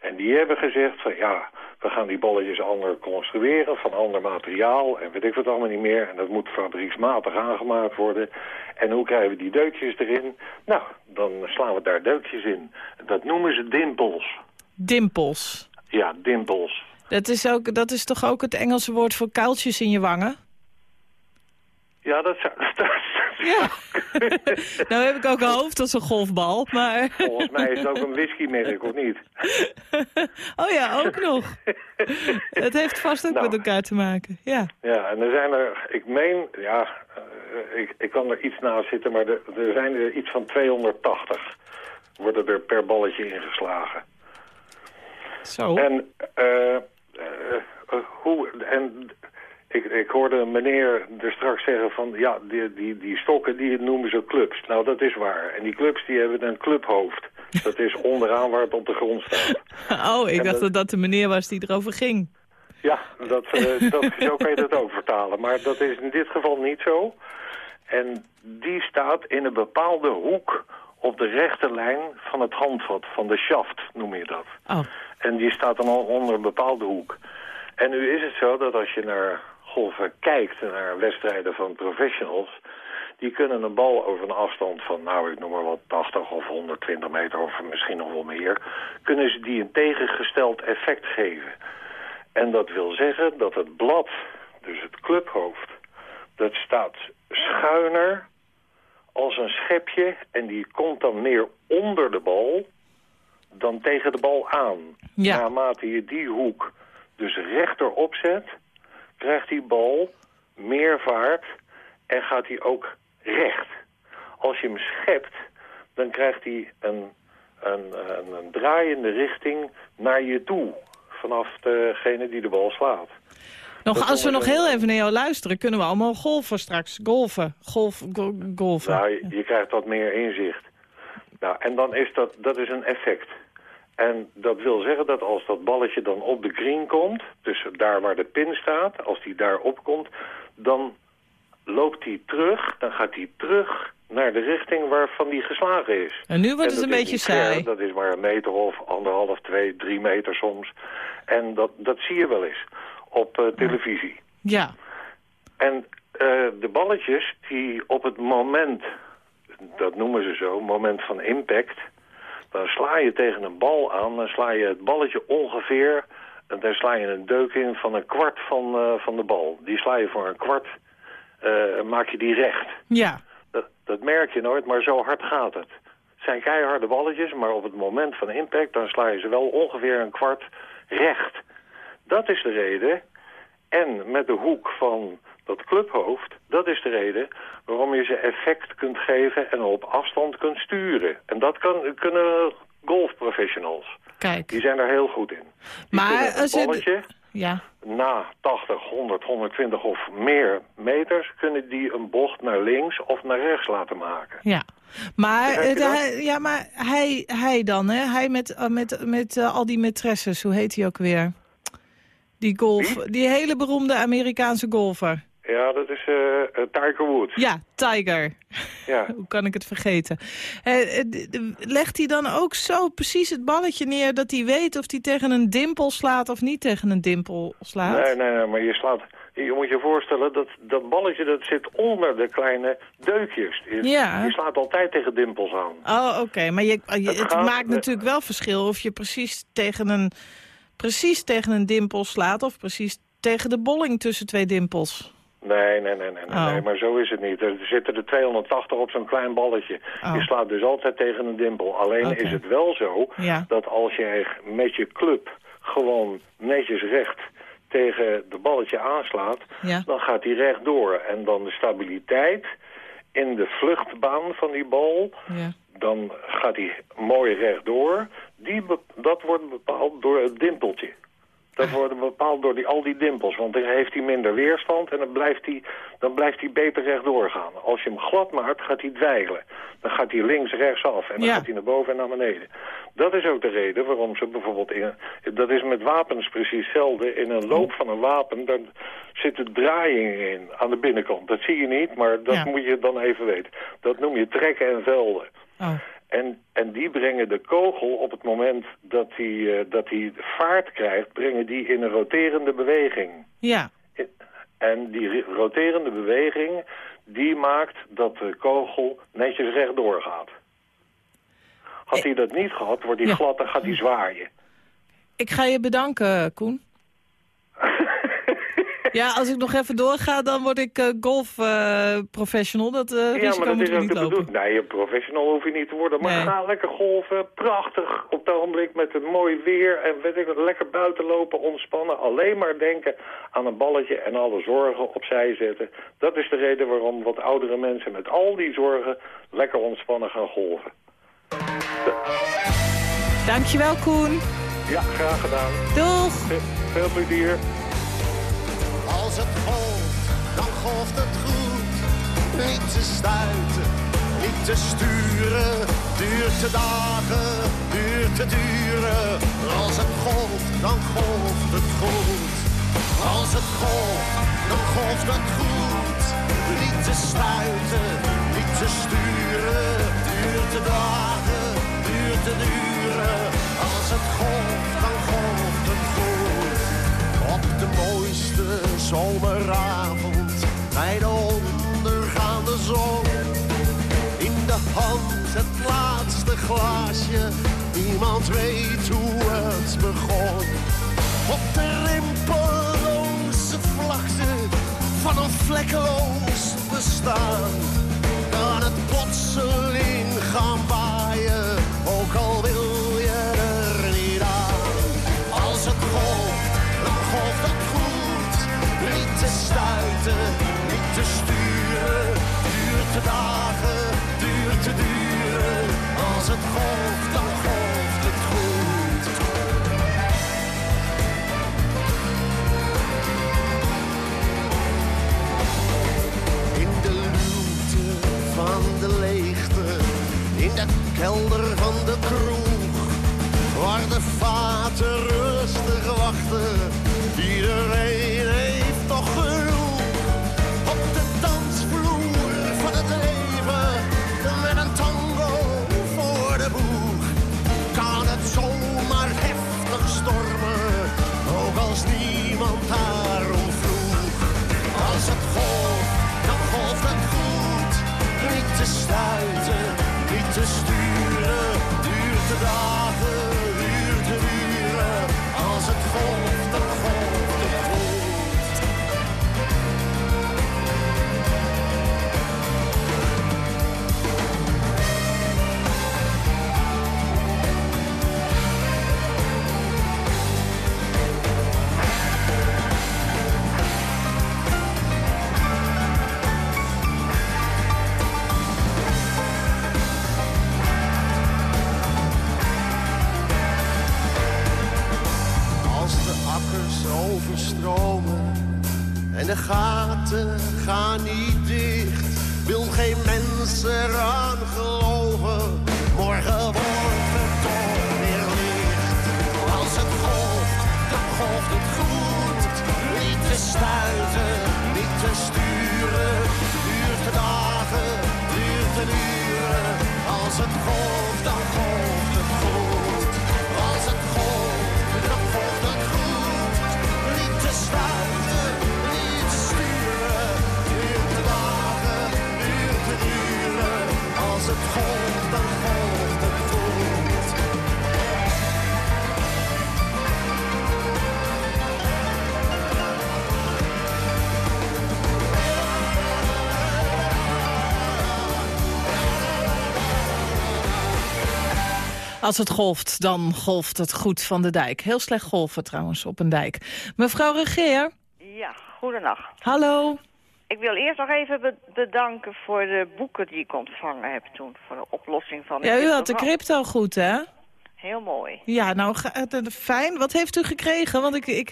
En die hebben gezegd van ja, we gaan die balletjes anders construeren, van ander materiaal en weet ik wat allemaal niet meer. En dat moet fabrieksmatig aangemaakt worden. En hoe krijgen we die deukjes erin? Nou, dan slaan we daar deukjes in. Dat noemen ze dimpels. Dimpels. Ja, dimpels. Dat is, ook, dat is toch ook het Engelse woord voor kuiltjes in je wangen? Ja, dat zou... <laughs> Dat, Ja. <laughs> nou heb ik ook een hoofd als een golfbal, maar... volgens mij is het ook een whiskymerk, of niet? <laughs> oh ja, ook nog. Het heeft vast ook Nou. met elkaar te maken, ja. Ja, en er zijn er, ik meen, ja, eh, ik, ik kan er iets naast zitten, maar er, er zijn er iets van 280 worden er per balletje ingeslagen. Zo. En, eh, hoe, en ik, ik hoorde een meneer er straks zeggen van, ja, die, die, die stokken die noemen ze clubs. Nou, dat is waar. En die clubs die hebben een clubhoofd. Dat is <laughs> onderaan waar het op de grond staat. Oh, ik en dacht dat- dat dat de meneer was die erover ging. Ja, dat, eh, dat, <laughs> zo kan je dat ook vertalen. Maar dat is in dit geval niet zo. En die staat in een bepaalde hoek op de rechte lijn van het handvat, van de shaft noem je dat. Oh, En die staat dan al onder een bepaalde hoek. En nu is het zo dat als je naar golfen kijkt, naar wedstrijden van professionals... die kunnen een bal over een afstand van, nou ik noem maar wat, 80 of 120 meter of misschien nog wel meer... kunnen ze die een tegengesteld effect geven. En dat wil zeggen dat het blad, dus het clubhoofd, dat staat schuiner als een schepje... en die komt dan meer onder de bal dan tegen de bal aan. Ja. Naarmate je die hoek dus rechterop zet, krijgt die bal meer vaart en gaat hij ook recht. Als je hem schept, dan krijgt hij een, een, een, een draaiende richting naar je toe. Vanaf degene die de bal slaat. nog, Dat als we nog heel even naar jou luisteren, kunnen we allemaal golfen straks. Golfen. Golf, go- golfen. Nou, je, je krijgt wat meer inzicht. Nou, en dan is dat, dat is een effect. En dat wil zeggen dat als dat balletje dan op de green komt, dus daar waar de pin staat, als die daar opkomt, dan loopt hij terug, dan gaat hij terug naar de richting waarvan die geslagen is. En nu wordt En het een beetje ver, saai. Dat is maar een meter of anderhalf, twee, drie meter soms. En dat, dat zie je wel eens op eh, televisie. Ja. En eh, de balletjes die op het moment, dat noemen ze zo, moment van impact... dan sla je tegen een bal aan, dan sla je het balletje ongeveer... en daar sla je een deuk in van een kwart van, eh, van de bal. Die sla je voor een kwart, eh, maak je die recht. Ja. Dat, dat merk je nooit, maar zo hard gaat het. Het zijn keiharde balletjes, maar op het moment van impact... dan sla je ze wel ongeveer een kwart recht. Dat is de reden. En met de hoek van dat clubhoofd, dat is de reden... waarom je ze effect kunt geven en op afstand kunt sturen. En dat kan, kunnen golfprofessionals. Kijk. Die zijn er heel goed in. Die Maar een balletje Ja. na 80, 100, 120 of meer meters... kunnen die een bocht naar links of naar rechts laten maken. Ja. Maar, dat? hij, ja, maar hij, hij dan, hè? Hij met, eh, met, met eh, al die maîtresses, hoe heet hij ook weer? Die golf, die hele beroemde Amerikaanse golfer. Ja, dat is eh, Tiger Woods. Ja, Tiger. Ja. <laughs> Hoe kan ik het vergeten? Eh, legt hij dan ook zo precies het balletje neer... dat hij weet of hij tegen een dimpel slaat of niet tegen een dimpel slaat? Nee, nee, nee, maar je slaat... Je moet je voorstellen, dat, dat balletje dat zit onder de kleine deukjes. Je, Ja. je slaat altijd tegen dimpels aan. Oh, oké. Maar je, je- Het het gaat- maakt natuurlijk wel verschil of je precies tegen een precies tegen een dimpel slaat... of precies tegen de bolling tussen twee dimpels. Nee, nee, nee, nee, nee, Oh. nee, maar zo is het niet. Er zitten er 280 op zo'n klein balletje. Oh. Je slaat dus altijd tegen een dimpel. Alleen is het wel zo Ja. dat als jij met je club gewoon netjes recht tegen de balletje aanslaat, Ja. dan gaat hij rechtdoor. En dan de stabiliteit in de vluchtbaan van die bal, Ja. dan gaat hij mooi rechtdoor. Die, be- dat wordt bepaald door het dimpeltje. Dat wordt bepaald door die, al die dimpels. Want dan heeft hij minder weerstand en dan blijft hij, dan blijft hij beter rechtdoor gaan. Als je hem glad maakt, gaat hij dweilen. Dan gaat hij links, rechts af en dan Ja. gaat hij naar boven en naar beneden. Dat is ook de reden waarom ze bijvoorbeeld... In, dat is met wapens precies hetzelfde. In een loop van een wapen, daar zitten draaiingen in aan de binnenkant. Dat zie je niet, maar dat Ja. moet je dan even weten. Dat noem je trekken en velden. Oh. En, en die brengen de kogel op het moment dat hij eh, dat hij vaart krijgt, brengen die in een roterende beweging. Ja. En die roterende beweging, die maakt dat de kogel netjes rechtdoor gaat. Had hij dat niet gehad, wordt hij Ja. glad en gaat hij zwaaien. Ik ga je bedanken, Koen. Ja, als ik nog even doorga, dan word ik golfprofessional. golf eh. Dat eh ja, risico maar dat is ook niet de bedoeling. Nee, professional hoef je niet te worden. Maar Nee. ga lekker golven. Prachtig op het ogenblik met een mooi weer. En weet ik lekker buiten lopen, ontspannen. Alleen maar denken aan een balletje en alle zorgen opzij zetten. Dat is de reden waarom wat oudere mensen met al die zorgen lekker ontspannen gaan golven. Dankjewel, Koen. Ja, graag gedaan. Doeg! Ve- Veel plezier. Als het golft, dan golft het goed. Niet te stuiten, niet te sturen. Duurt te dagen, duurt te duren. Als het golft, dan golft het goed. Als het golft, dan golft het goed. Niet te stuiten, niet te sturen. Duurt te dagen, duurt te duren. Als het golft zomeravond bij de ondergaande zon. In de hand het laatste glaasje, niemand weet hoe het begon. Op de rimpelloze vlakte van een vlekkeloos bestaan. Kelder van de kroeg, waar de vaten gaten gaan niet dicht, wil geen mens eraan Als het golft, dan golft het goed van de dijk. Heel slecht golven trouwens op een dijk. Mevrouw Regeer, Ja, goedenacht. hallo. Ik wil eerst nog even be- bedanken voor de boeken die ik ontvangen heb toen. Voor de oplossing van de Ja, u had de crypto goed, hè? Heel mooi. Ja, nou, het- fijn. Wat heeft u gekregen? Want ik, ik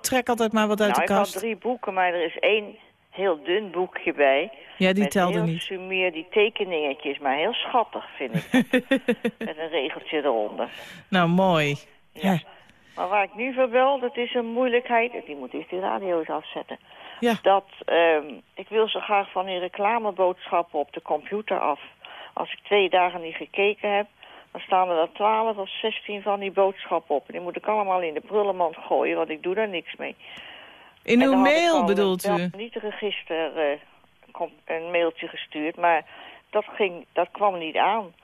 trek altijd maar wat uit nou, de ik kast. had drie boeken, maar er is één heel dun boekje bij. Ja, die met telde heel niet. sumier die tekeningetjes, maar heel schattig vind ik <laughs> met een regeltje eronder. Nou, mooi. Ja. Maar waar ik nu voor bel, dat is een moeilijkheid. Die moet eerst die radio's afzetten. Ja. Dat, ehm, ik wil zo graag van die reclameboodschappen op de computer af. Als ik twee dagen niet gekeken heb, dan staan er dan 12 of 16 van die boodschappen op. En die moet ik allemaal in de prullenmand gooien, want ik doe daar niks mee. In uw ik mail bedoelt u? niet register eh, een mailtje gestuurd, maar dat, ging, dat kwam niet aan.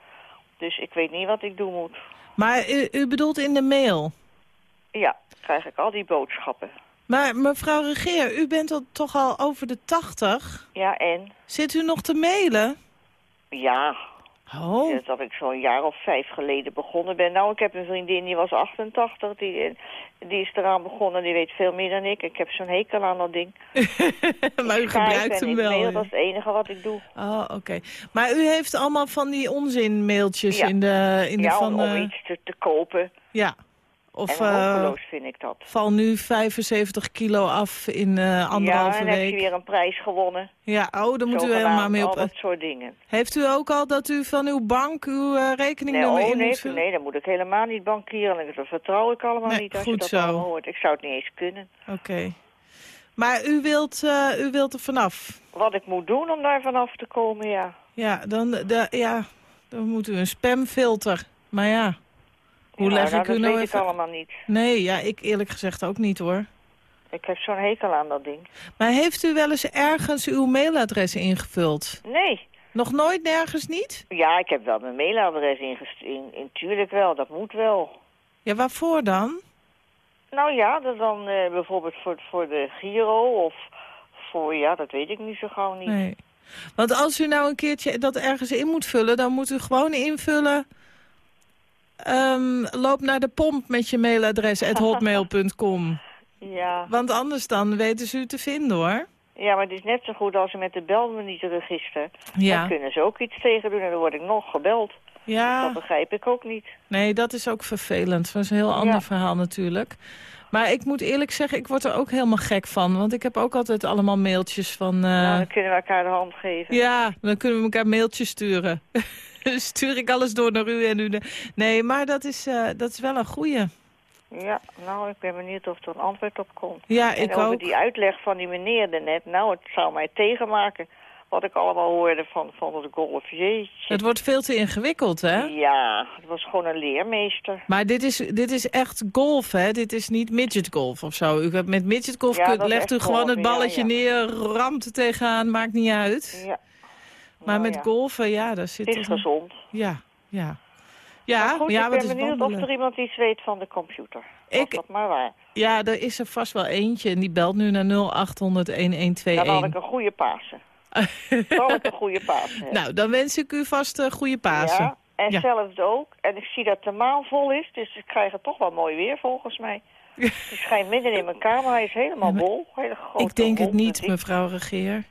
Dus ik weet niet wat ik doen moet. Maar u, u bedoelt in de mail? Ja, krijg ik al die boodschappen. Maar mevrouw Regeer, u bent al, toch al over de 80? Ja, en? Zit u nog te mailen? Ja. Oh. Dus dat ik zo'n jaar of vijf geleden begonnen ben. Nou, ik heb een vriendin die was 88. Die, die is eraan begonnen. Die weet veel meer dan ik. Ik heb zo'n hekel aan dat ding. <laughs> maar u Ik gebruikt hem wel. mail, dat is het enige wat ik doe. Oh, oké. Maar u heeft allemaal van die onzin-mailtjes Ja. in de... In de ja, van, om, om iets te, te kopen. Ja. Of en eh, hopeloos vind ik dat. val nu 75 kilo af in eh ja, anderhalve en heb je week. weer een prijs gewonnen. Ja, oh, daar moet u helemaal mee op. Dat soort dingen. Heeft u ook al dat u van uw bank uw eh, Nee, rekeningnummer oh, in nee, moet vullen? nee, dan moet ik helemaal niet bankieren. Dat vertrouw ik allemaal Nee, niet als goed je dat zo. allemaal hoort. Ik zou het niet eens kunnen. Oké. Maar u wilt, eh, u wilt er vanaf? Wat ik moet doen om daar vanaf te komen, ja. Ja, dan, de, ja, dan moet u een spamfilter. Maar ja, hoe Ja, leg nou, ik u dat nou weet even... ik allemaal niet. Nee, ja, ik eerlijk gezegd ook niet hoor. Ik heb zo'n hekel aan dat ding. Maar heeft u wel eens ergens uw mailadres ingevuld? Nee. Nog nooit nergens niet? Ja, ik heb wel mijn mailadres ingestuurd. In, tuurlijk wel, dat moet wel. Ja, waarvoor dan? Nou ja, dat dan eh, bijvoorbeeld voor, voor de Giro of voor, ja, dat weet ik niet zo gauw niet. Nee. Want als u nou een keertje dat ergens in moet vullen... dan moet u gewoon invullen... ehm, loop naar de pomp met je mailadres <laughs> at hotmail.com. Ja. Want anders dan weten ze u te vinden, hoor. ja, maar het is net zo goed als ze met de belminuten-register. Ja. Dan kunnen ze ook iets tegen doen en dan word ik nog gebeld. Ja. Dat begrijp ik ook niet. Nee, dat is ook vervelend. Dat is een heel ander Ja. verhaal natuurlijk. Maar ik moet eerlijk zeggen, ik word er ook helemaal gek van. Want ik heb ook altijd allemaal mailtjes van... Nou, dan kunnen we elkaar de hand geven. Ja, dan kunnen we elkaar mailtjes sturen. <laughs> <laughs> Stuur ik alles door naar u en u... de- Nee, maar dat is, eh, dat is wel een goeie. Ja, nou, ik ben benieuwd of er een antwoord op komt. Ja, en ik over ook. die uitleg van die meneer daarnet, nou, het zou mij tegenmaken. Wat ik allemaal hoorde van, van het golf. Jeetje. Het wordt veel te ingewikkeld, hè? Ja, het was gewoon een leermeester. Maar dit is, dit is echt golf, hè? Dit is niet midget golf of zo. U, hebt- met midget golf Ja, kunt- legt u gewoon golf, het balletje ja, neer, ramt er tegenaan, maakt niet uit. Ja. Maar Nou met ja. golfen, ja, daar zit Het is een- gezond. Ja, ja. Ja, Maar goed, ja ik ben benieuwd of wandelen? er iemand iets weet van de computer. Was Ik- dat maar waar. Ja, er is er vast wel eentje en die belt nu naar 0800 1121. Dan had ik een goede Pasen. <laughs> Zal ik een goede Pasen. Nou, dan wens ik u vast een goede Pasen. Ja, en Ja. zelfs ook. En ik zie dat de maan vol is, dus ik krijg het toch wel mooi weer volgens mij. <laughs> Het schijnt midden in mijn kamer, hij is helemaal bol. Hele grote Ik denk het niet, mevrouw Regeer.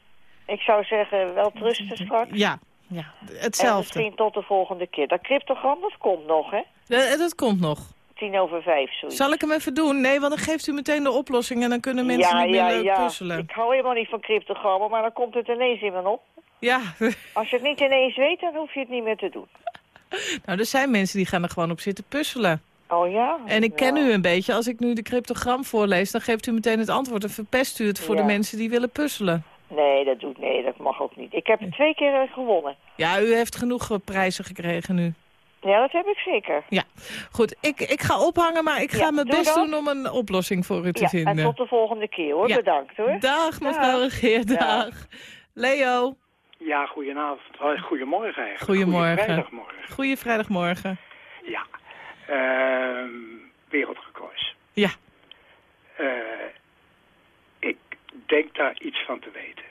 Ik zou zeggen, wel trusten straks. Ja, ja En hetzelfde. misschien tot de volgende keer. Dat cryptogram, dat komt nog, hè? Dat, dat komt nog. Tien over vijf, zoiets. Zal ik hem even doen? Nee, want dan geeft u meteen de oplossing en dan kunnen mensen ja, niet meer ja, leuk ja. puzzelen. Ik hou helemaal niet van cryptogrammen, maar dan komt het ineens in me op. Ja, <laughs> Als je het niet ineens weet, dan hoef je het niet meer te doen. nou er zijn mensen die gaan er gewoon op zitten puzzelen. Oh ja? En ik ken u een beetje. Als ik nu de cryptogram voorlees, dan geeft u meteen het antwoord. En verpest u het voor Ja. de mensen die willen puzzelen. Nee, dat doet nee, dat mag ook niet. Ik heb twee keer eh, gewonnen. Ja, u heeft genoeg eh, prijzen gekregen nu. Ja, dat heb ik zeker. Ja, goed. Ik, ik ga ophangen, maar ik ga Ja, mijn doe best dat. doen om een oplossing voor u te Ja, vinden. en tot de volgende keer hoor. Ja. Bedankt hoor. Dag, mevrouw. Regeer. Dag. Dag. Leo. Ja, goedenavond. Goedemorgen eigenlijk. Goedemorgen. Goeie vrijdagmorgen. Goeie vrijdagmorgen. Ja. Ehm wereldrecords. Ja. Eh, denk daar iets van te weten.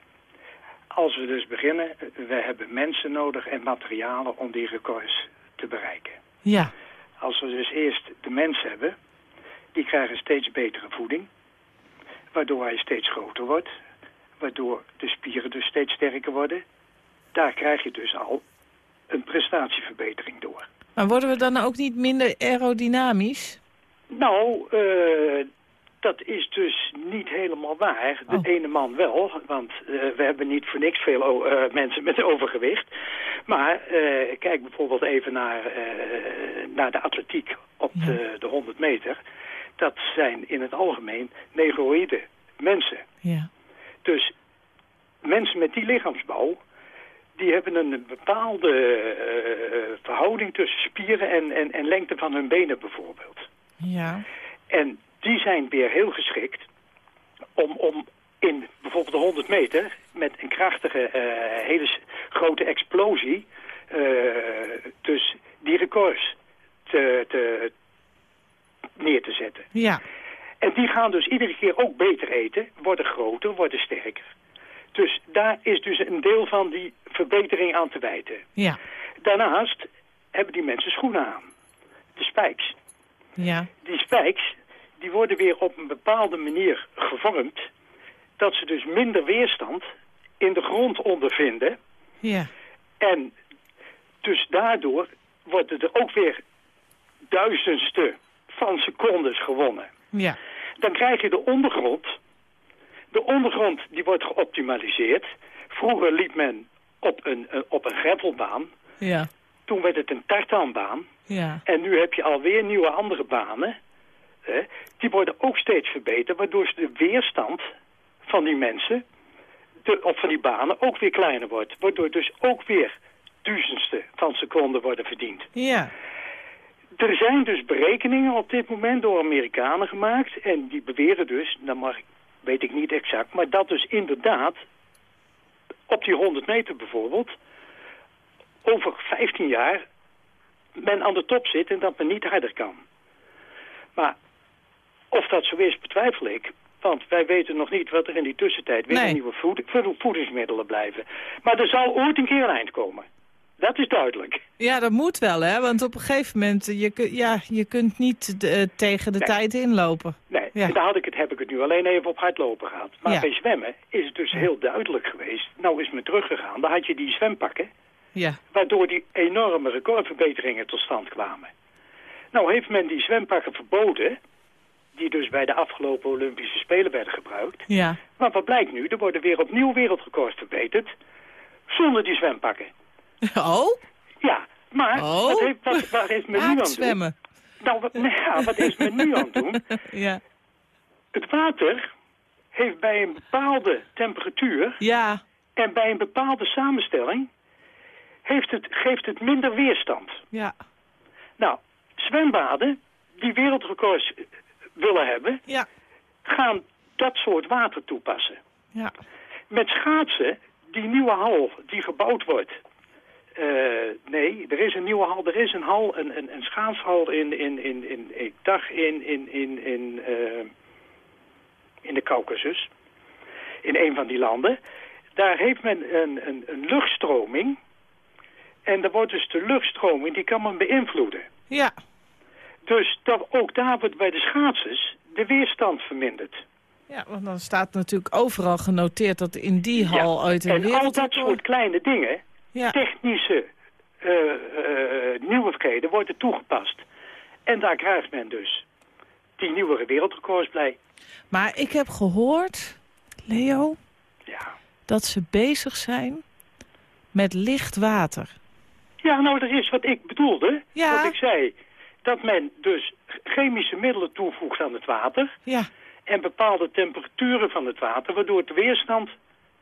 Als we dus beginnen, we hebben mensen nodig en materialen om die records te bereiken. Ja. als we dus eerst de mens hebben, die krijgen steeds betere voeding, waardoor hij steeds groter wordt, waardoor de spieren dus steeds sterker worden. Daar krijg je dus al een prestatieverbetering door. Maar worden we dan ook niet minder aerodynamisch? Nou, eh, dat is dus niet helemaal waar. De Oh. ene man wel, want eh, we hebben niet voor niks veel eh, mensen met <laughs> overgewicht. Maar eh, kijk bijvoorbeeld even naar, naar de atletiek op de, de 100 meter. Dat zijn in het algemeen negroïde mensen. Ja. Dus mensen met die lichaamsbouw, die hebben een bepaalde verhouding tussen spieren en, en, en lengte van hun benen bijvoorbeeld. Ja. En die zijn weer heel geschikt om, om in bijvoorbeeld de 100 meter met een krachtige, eh, hele grote explosie, eh, dus die records te, te, neer te zetten. Ja. En die gaan dus iedere keer ook beter eten, worden groter, worden sterker. Dus daar is dus een deel van die verbetering aan te wijten. Ja. Daarnaast hebben die mensen schoenen aan. De spijks. Ja. Die spijks, die worden weer op een bepaalde manier gevormd... dat ze dus minder weerstand in de grond ondervinden. Ja. En dus daardoor worden er ook weer duizendste van secondes gewonnen. Ja. Dan krijg je de ondergrond. De ondergrond die wordt geoptimaliseerd. Vroeger liep men op een, een- op een gravelbaan. Ja. Toen werd het een tartanbaan. Ja. En nu heb je alweer nieuwe andere banen. Hè, die worden ook steeds verbeterd, waardoor de weerstand van die mensen, de, of van die banen, ook weer kleiner wordt. Waardoor dus ook weer duizendste van seconden worden verdiend. Ja. Er zijn dus berekeningen op dit moment door Amerikanen gemaakt. En die beweren dus, dan mag ik, weet ik niet exact, maar dat dus inderdaad op die 100 meter bijvoorbeeld, over 15 jaar men aan de top zit en dat men niet harder kan. Maar of dat zo is, betwijfel ik. Want wij weten nog niet wat er in die tussentijd weer Nee. nieuwe voed- voed- voedingsmiddelen blijven. Maar er zal ooit een keer een eind komen. Dat is duidelijk. Ja, dat moet wel, hè? Want op een gegeven moment, je, ja, je kunt niet eh, tegen de Nee. tijd inlopen. Nee, Ja. daar had ik het, heb ik het nu alleen even op hardlopen gehad. Maar Ja. bij zwemmen is het dus heel duidelijk geweest. Nou is me teruggegaan. Dan had je die zwempakken, Ja. waardoor die enorme recordverbeteringen tot stand kwamen. Nou heeft men die zwempakken verboden, die dus bij de afgelopen Olympische Spelen werden gebruikt. Ja. Maar wat blijkt nu? Er worden weer opnieuw wereldrecords verbeterd, zonder die zwempakken. <laughs> Oh? Ja, maar Oh. wat, heeft, wat, is men nu aan het doen? zwemmen. Nou, wat, <laughs> wat is men nu aan het doen? <laughs> Ja. Het water heeft bij een bepaalde temperatuur Ja. en bij een bepaalde samenstelling heeft het, geeft het minder weerstand. Ja. Nou, zwembaden die wereldrecords willen hebben, Ja. gaan dat soort water toepassen. Ja. Met schaatsen, die nieuwe hal die gebouwd wordt. eh, nee, er is een nieuwe hal. Er is een hal, een, een, een schaatshal in, in, in, in, ik dacht in, in, in, in, eh, in de Caucasus. In een van die landen. Daar heeft men een, een, een luchtstroming. En daar wordt dus de luchtstroming, die kan men beïnvloeden. Ja. Dus dat ook daar wordt bij de schaatsers de weerstand verminderd. Ja, want dan staat natuurlijk overal genoteerd dat in die hal uit een En al dat soort kleine dingen, Ja. technische eh, eh, nieuwigheden worden toegepast. En daar krijgt men dus die nieuwere wereldrecords bij. Maar ik heb gehoord, Leo, Ja. dat ze bezig zijn met licht water. ja, nou dat is wat ik bedoelde. Wat ik zei, dat men dus chemische middelen toevoegt aan het water... Ja. en bepaalde temperaturen van het water... waardoor de weerstand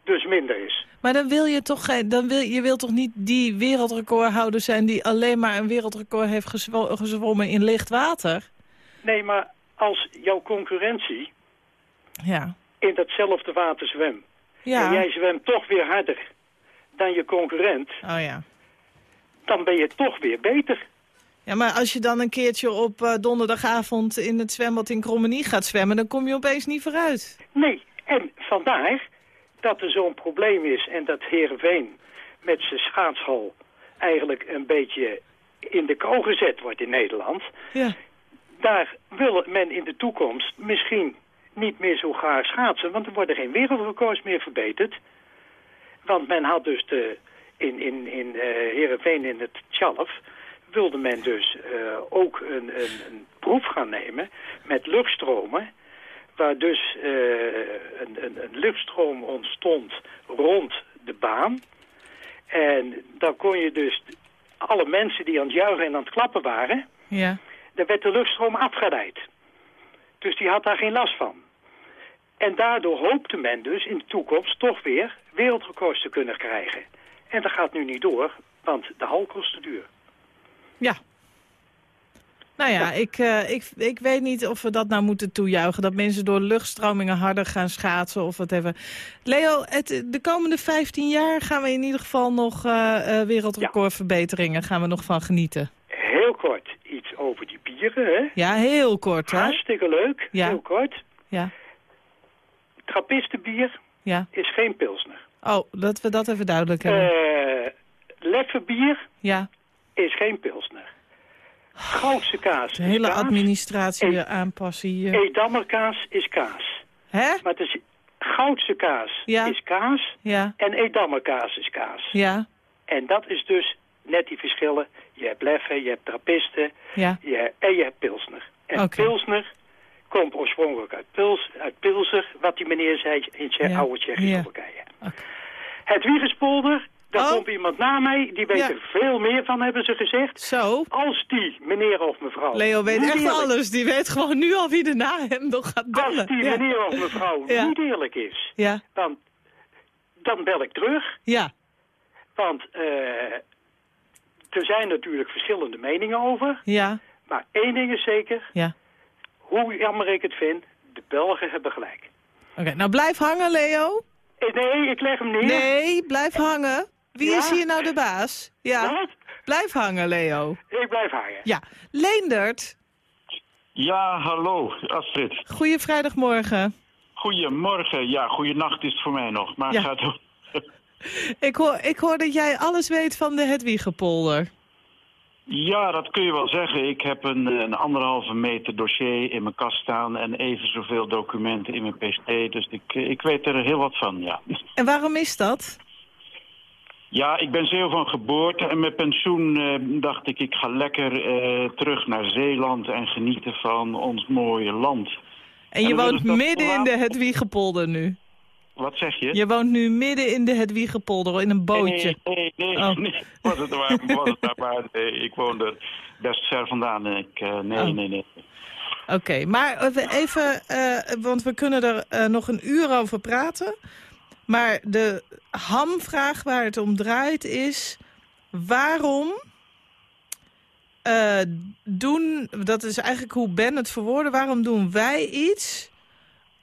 dus minder is. Maar dan wil je toch geen, dan wil je wil toch niet die wereldrecordhouder zijn die alleen maar een wereldrecord heeft gezwo- gezwommen in licht water? Nee, maar als jouw concurrentie Ja. in datzelfde water zwemt... Ja. en jij zwemt toch weer harder dan je concurrent... Oh ja. dan ben je toch weer beter. Ja, maar als je dan een keertje op eh, donderdagavond in het zwembad in Krommenie gaat zwemmen, dan kom je opeens niet vooruit. Nee, en vandaar dat er zo'n probleem is en dat Heerenveen met zijn schaatshal eigenlijk een beetje in de kou gezet wordt in Nederland... Ja. daar wil men in de toekomst misschien niet meer zo graag schaatsen... want er worden geen wereldrecords meer verbeterd. Want men had dus de, in, in, in uh, Heerenveen in het Tjalf... wilde men dus uh, ook een, een, een proef gaan nemen met luchtstromen... waar dus uh, een, een, een luchtstroom ontstond rond de baan... En dan kon je dus alle mensen die aan het juichen en aan het klappen waren... Ja. daar werd de luchtstroom afgeleid. Dus die had daar geen last van. En daardoor hoopte men dus in de toekomst toch weer wereldrecords te kunnen krijgen. En dat gaat nu niet door, want de hal kost te duur. Ja. Nou ja, Ik, uh, ik, ik weet niet of we dat nou moeten toejuichen. Dat mensen door luchtstromingen harder gaan schaatsen of whatever. Leo, het, de komende 15 jaar gaan we in ieder geval nog uh, uh, wereldrecordverbeteringen gaan we nog van genieten. Heel kort iets over die bieren, hè? Ja, heel kort, hè? Hartstikke leuk, ja. heel kort. Ja. Trappistenbier ja. is geen pilsner. Oh, dat we dat even duidelijk hebben. Lefferbier ja. Is geen pilsner. Goudse kaas De hele kaas. administratie e aanpassen hier. Edammerkaas is kaas. Hè? Maar het is Goudse kaas ja. is kaas ja. en Edammerkaas is kaas. Ja. En dat is dus net die verschillen. Je hebt leffen, je hebt trappisten ja. je, en je hebt pilsner. En okay. pilsner komt oorspronkelijk uit, Pils, uit Pilser, wat die meneer zei in zijn oude Tsjechoslowakije. Okay. Het Wiegespolder daar oh. komt iemand na mij, die weet ja. er veel meer van, hebben ze gezegd. Zo. Als die, meneer of mevrouw... Leo weet echt eerlijk, alles. Die weet gewoon nu al wie er na hem nog gaat bellen. Als die ja. meneer of mevrouw ja. niet eerlijk is, ja. dan, dan bel ik terug. Ja. Want uh, er zijn natuurlijk verschillende meningen over. Ja. Maar één ding is zeker. Ja. Hoe jammer ik het vind, de Belgen hebben gelijk. Oké, okay, nou blijf hangen, Leo. Nee, ik leg hem neer. Nee, blijf hangen. Wie ja? is hier nou de baas? Ja. Wat? Blijf hangen, Leo. Ik blijf hangen. Ja. Leendert. Ja, hallo, Astrid. Goeie vrijdagmorgen. Goedemorgen. Ja, goeienacht is het voor mij nog. Maar ja. gaat <laughs> ik, hoor, ik hoor dat jij alles weet van de Hedwiegepolder. Ja, dat kun je wel zeggen. Ik heb een, een anderhalve meter dossier in mijn kast staan... en even zoveel documenten in mijn pc. Dus ik, ik weet er heel wat van, ja. En waarom is dat? Ja, ik ben zeeuw van geboorte en met pensioen uh, dacht ik... ik ga lekker uh, terug naar Zeeland en genieten van ons mooie land. En je woont midden laat... in de Hedwiegepolder nu? Wat zeg je? Je woont nu midden in de Hedwiegepolder, in een bootje. Nee, nee, nee. Oh. nee. Was het was het maar, maar nee, ik woon er best ver vandaan. En ik, uh, nee, oh. nee, nee. Oké, okay, maar even, want we kunnen er nog een uur over praten. Maar de hamvraag waar het om draait is... waarom uh, doen... dat is eigenlijk hoe Ben het verwoordde... waarom doen wij iets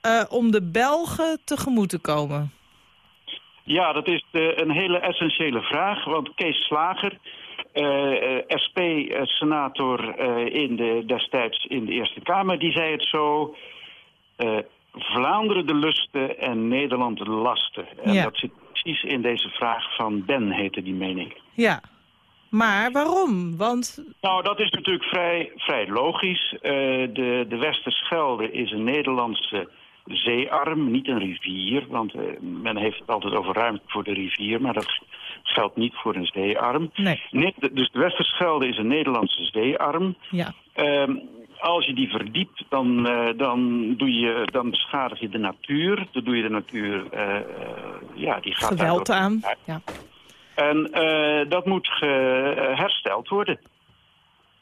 uh, om de Belgen tegemoet te komen? Ja, dat is een hele essentiële vraag. Want Kees Slager, uh, SP-senator in de, destijds in de Eerste Kamer... die zei het zo... Vlaanderen de lusten en Nederland de lasten. En ja. dat zit precies in deze vraag van Ben, heette die mening. Ja, maar waarom? Want... Nou, dat is natuurlijk vrij, vrij logisch. Uh, de, de Westerschelde is een Nederlandse zeearm, niet een rivier. Want uh, men heeft het altijd over ruimte voor de rivier, maar dat geldt niet voor een zeearm. Nee. nee dus de Westerschelde is een Nederlandse zeearm. Ja. Uh, als je die verdiept, dan, uh, dan, doe je, dan beschadig je de natuur. Dan doe je de natuur, uh, uh, ja, die gaat Geweld daardoor... aan. Ja. En dat moet hersteld worden.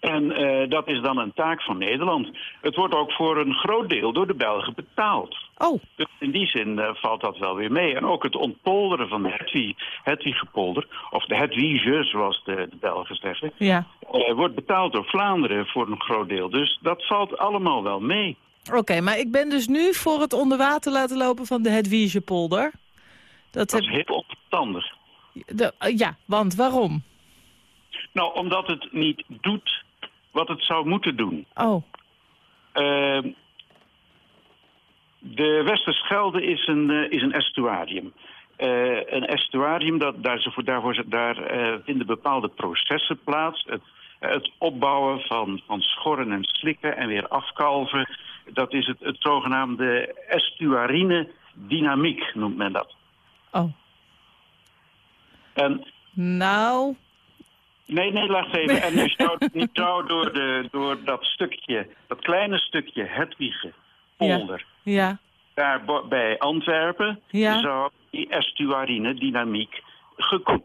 En dat is dan een taak van Nederland. Het wordt ook voor een groot deel door de Belgen betaald. Oh. Dus in die zin valt dat wel weer mee. En ook het ontpolderen van de Hedwig, Hedwigepolder, of de Hedwige, zoals de, de Belgen zeggen... Ja. Uh, wordt betaald door Vlaanderen voor een groot deel. Dus dat valt allemaal wel mee. Oké, okay, maar ik ben dus nu voor het onder water laten lopen van de Hedwigepolder. Dat, dat is heb... heel onverstandig. De, uh, ja, want waarom? Nou, omdat het niet doet wat het zou moeten doen. Oh. Uh, de Westerschelde is een, uh, is een estuarium. Uh, een estuarium, dat, daar, daarvoor, daar uh, vinden bepaalde processen plaats. Het, Het opbouwen van, van schorren en slikken en weer afkalven. Dat is het, het zogenaamde estuarine dynamiek, noemt men dat. Oh. En Nou, Nee, nee, wacht even. En nu <laughs> zou, zou door, de, door dat stukje, dat kleine stukje Hedwige polder, ja. daar bo- bij Antwerpen, Ja. zou die estuarine dynamiek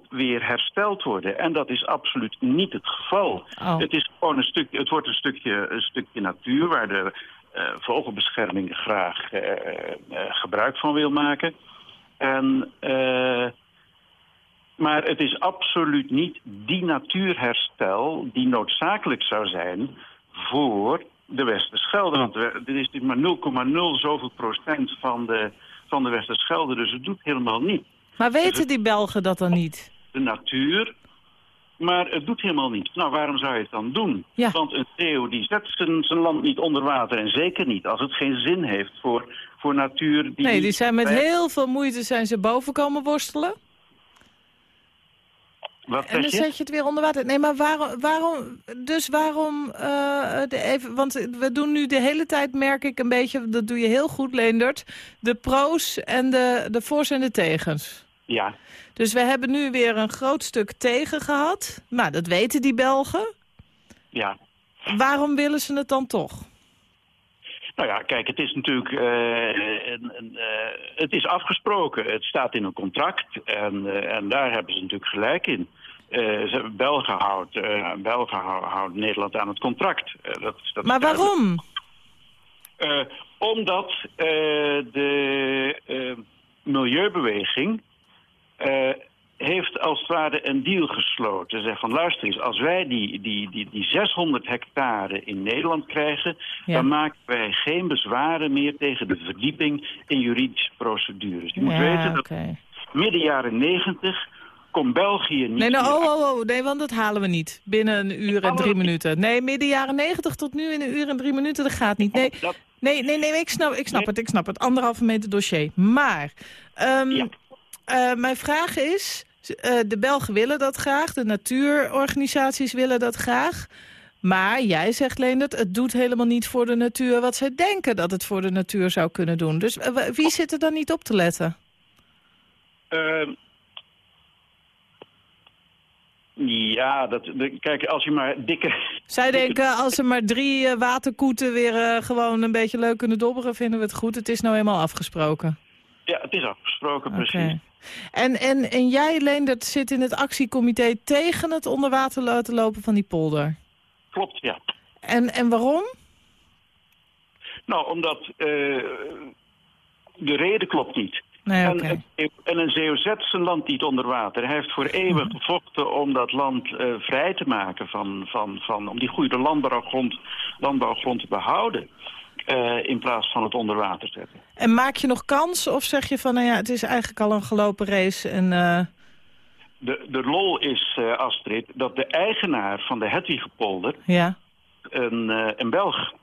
weer hersteld worden. En dat is absoluut niet het geval. Oh. Het, is gewoon een stukje, het wordt een stukje, een stukje natuur waar de eh, vogelbescherming graag eh, eh, gebruik van wil maken. En eh, maar het is absoluut niet die natuurherstel die noodzakelijk zou zijn voor de Westerschelde. Want dit is maar 0,0 zoveel procent van de, van de Westerschelde, dus het doet helemaal niet. Maar weten die Belgen dat dan niet? De natuur, maar het doet helemaal niet. Nou, waarom zou je het dan doen? Ja. Want een zeeuw die zet zijn, zijn land niet onder water en zeker niet als het geen zin heeft voor, voor natuur. Die Nee, die zijn met heel veel moeite zijn ze boven komen worstelen. Wat En dan je? zet je het weer onder water. Nee, maar waarom... waarom dus waarom... eh, de even, want we doen nu de hele tijd, merk ik een beetje... dat doe je heel goed, Leendert... de pro's en de, de voor's en de tegens. Ja, Dus we hebben nu weer een groot stuk tegen gehad. Nou, dat weten die Belgen. ja. Waarom willen ze het dan toch? Nou ja, kijk, het is natuurlijk eh, een, een, eh, het is afgesproken. Het staat in een contract en, eh, en daar hebben ze natuurlijk gelijk in. Ze, Belgen, houdt, Belgen hou- houdt Nederland aan het contract. Dat, dat Maar waarom? Omdat de milieubeweging heeft als het ware een deal gesloten. Zeg van luister eens, als wij die, die, die, die 600 hectare in Nederland krijgen... Ja. dan maken wij geen bezwaren meer tegen de verdieping in juridische procedures. Je moet Ja, weten dat midden jaren 90 kon België niet... Nee, nou, oh, oh, oh, nee, want dat halen we niet. Binnen een uur en drie minuten. Nee, midden jaren negentig tot nu in een uur en drie minuten, dat gaat niet. Nee, Dat- nee, nee, nee ik snap, ik snap het, ik snap het. Anderhalve meter dossier. Maar, ehm, Ja. eh, mijn vraag is, de Belgen willen dat graag, de natuurorganisaties willen dat graag. Maar jij zegt, Leendert, het doet helemaal niet voor de natuur wat zij denken dat het voor de natuur zou kunnen doen. Dus eh, wie zit er dan niet op te letten? Ehm, ja, dat, de- kijk, als je maar dikke... Zij denken, als er maar drie eh, waterkoeten weer eh, gewoon een beetje leuk kunnen dobberen, vinden we het goed. Het is nou eenmaal afgesproken. Ja, het is afgesproken, precies. En, en, en jij, Leendert, zit in het actiecomité tegen het onder water laten lopen van die polder. Klopt, ja. En, en waarom? Nou, omdat eh, de reden klopt niet. Nee. En, en een Zeeuw zet zijn land niet onder water. Hij heeft voor eeuwig Mhm. gevochten om dat land eh, vrij te maken, van, van, van, om die goede landbouwgrond, landbouwgrond te behouden. eh, in plaats van het onder water zetten. En maak je nog kans of zeg je van, nou ja, het is eigenlijk al een gelopen race en... eh, De, de lol is, Astrid, dat de eigenaar van de Hedwigepolder, ja, een, een Belg,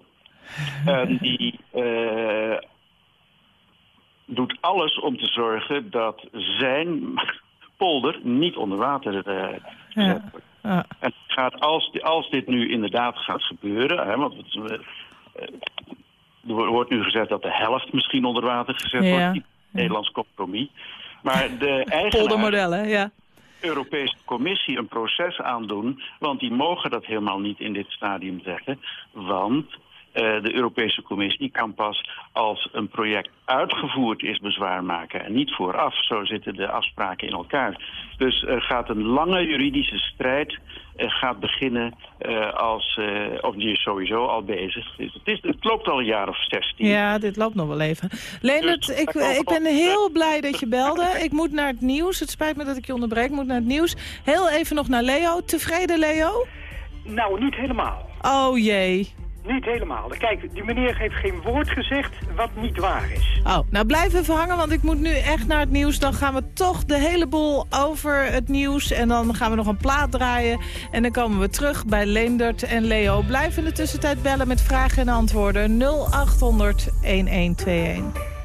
<laughs> en die doet alles om te zorgen dat zijn polder niet onder water eh, gezet ja. wordt. ja. En gaat, als, als dit nu inderdaad gaat gebeuren, hè, want het, eh, er wo- wordt nu gezegd dat de helft misschien onder water gezet Ja, wordt, Nederlands compromis. Maar de <laughs> Poldermodellen, ja. Europese Commissie een proces aandoen, want die mogen dat helemaal niet in dit stadium zeggen, want de Europese Commissie kan pas als een project uitgevoerd is bezwaar maken en niet vooraf. Zo zitten de afspraken in elkaar. Dus er gaat een lange juridische strijd eh, gaat beginnen eh, als, eh, of die is sowieso al bezig. Dus het, is, het loopt al een jaar of 16. Ja, dit loopt nog wel even. Leendert, Dus, ik, ik ben heel blij dat je belde. Ik moet naar het nieuws. Het spijt me dat ik je onderbreek. Ik moet naar het nieuws. Heel even nog naar Leo. Tevreden, Leo? Nou, niet helemaal. Oh jee. Niet helemaal. Kijk, die meneer heeft geen woord gezegd wat niet waar is. Oh, nou blijf even hangen, want ik moet nu echt naar het nieuws. Dan gaan we toch de hele boel over het nieuws. En dan gaan we nog een plaat draaien. En dan komen we terug bij Leendert en Leo. Blijf in de tussentijd bellen met vragen en antwoorden. 0800 1121.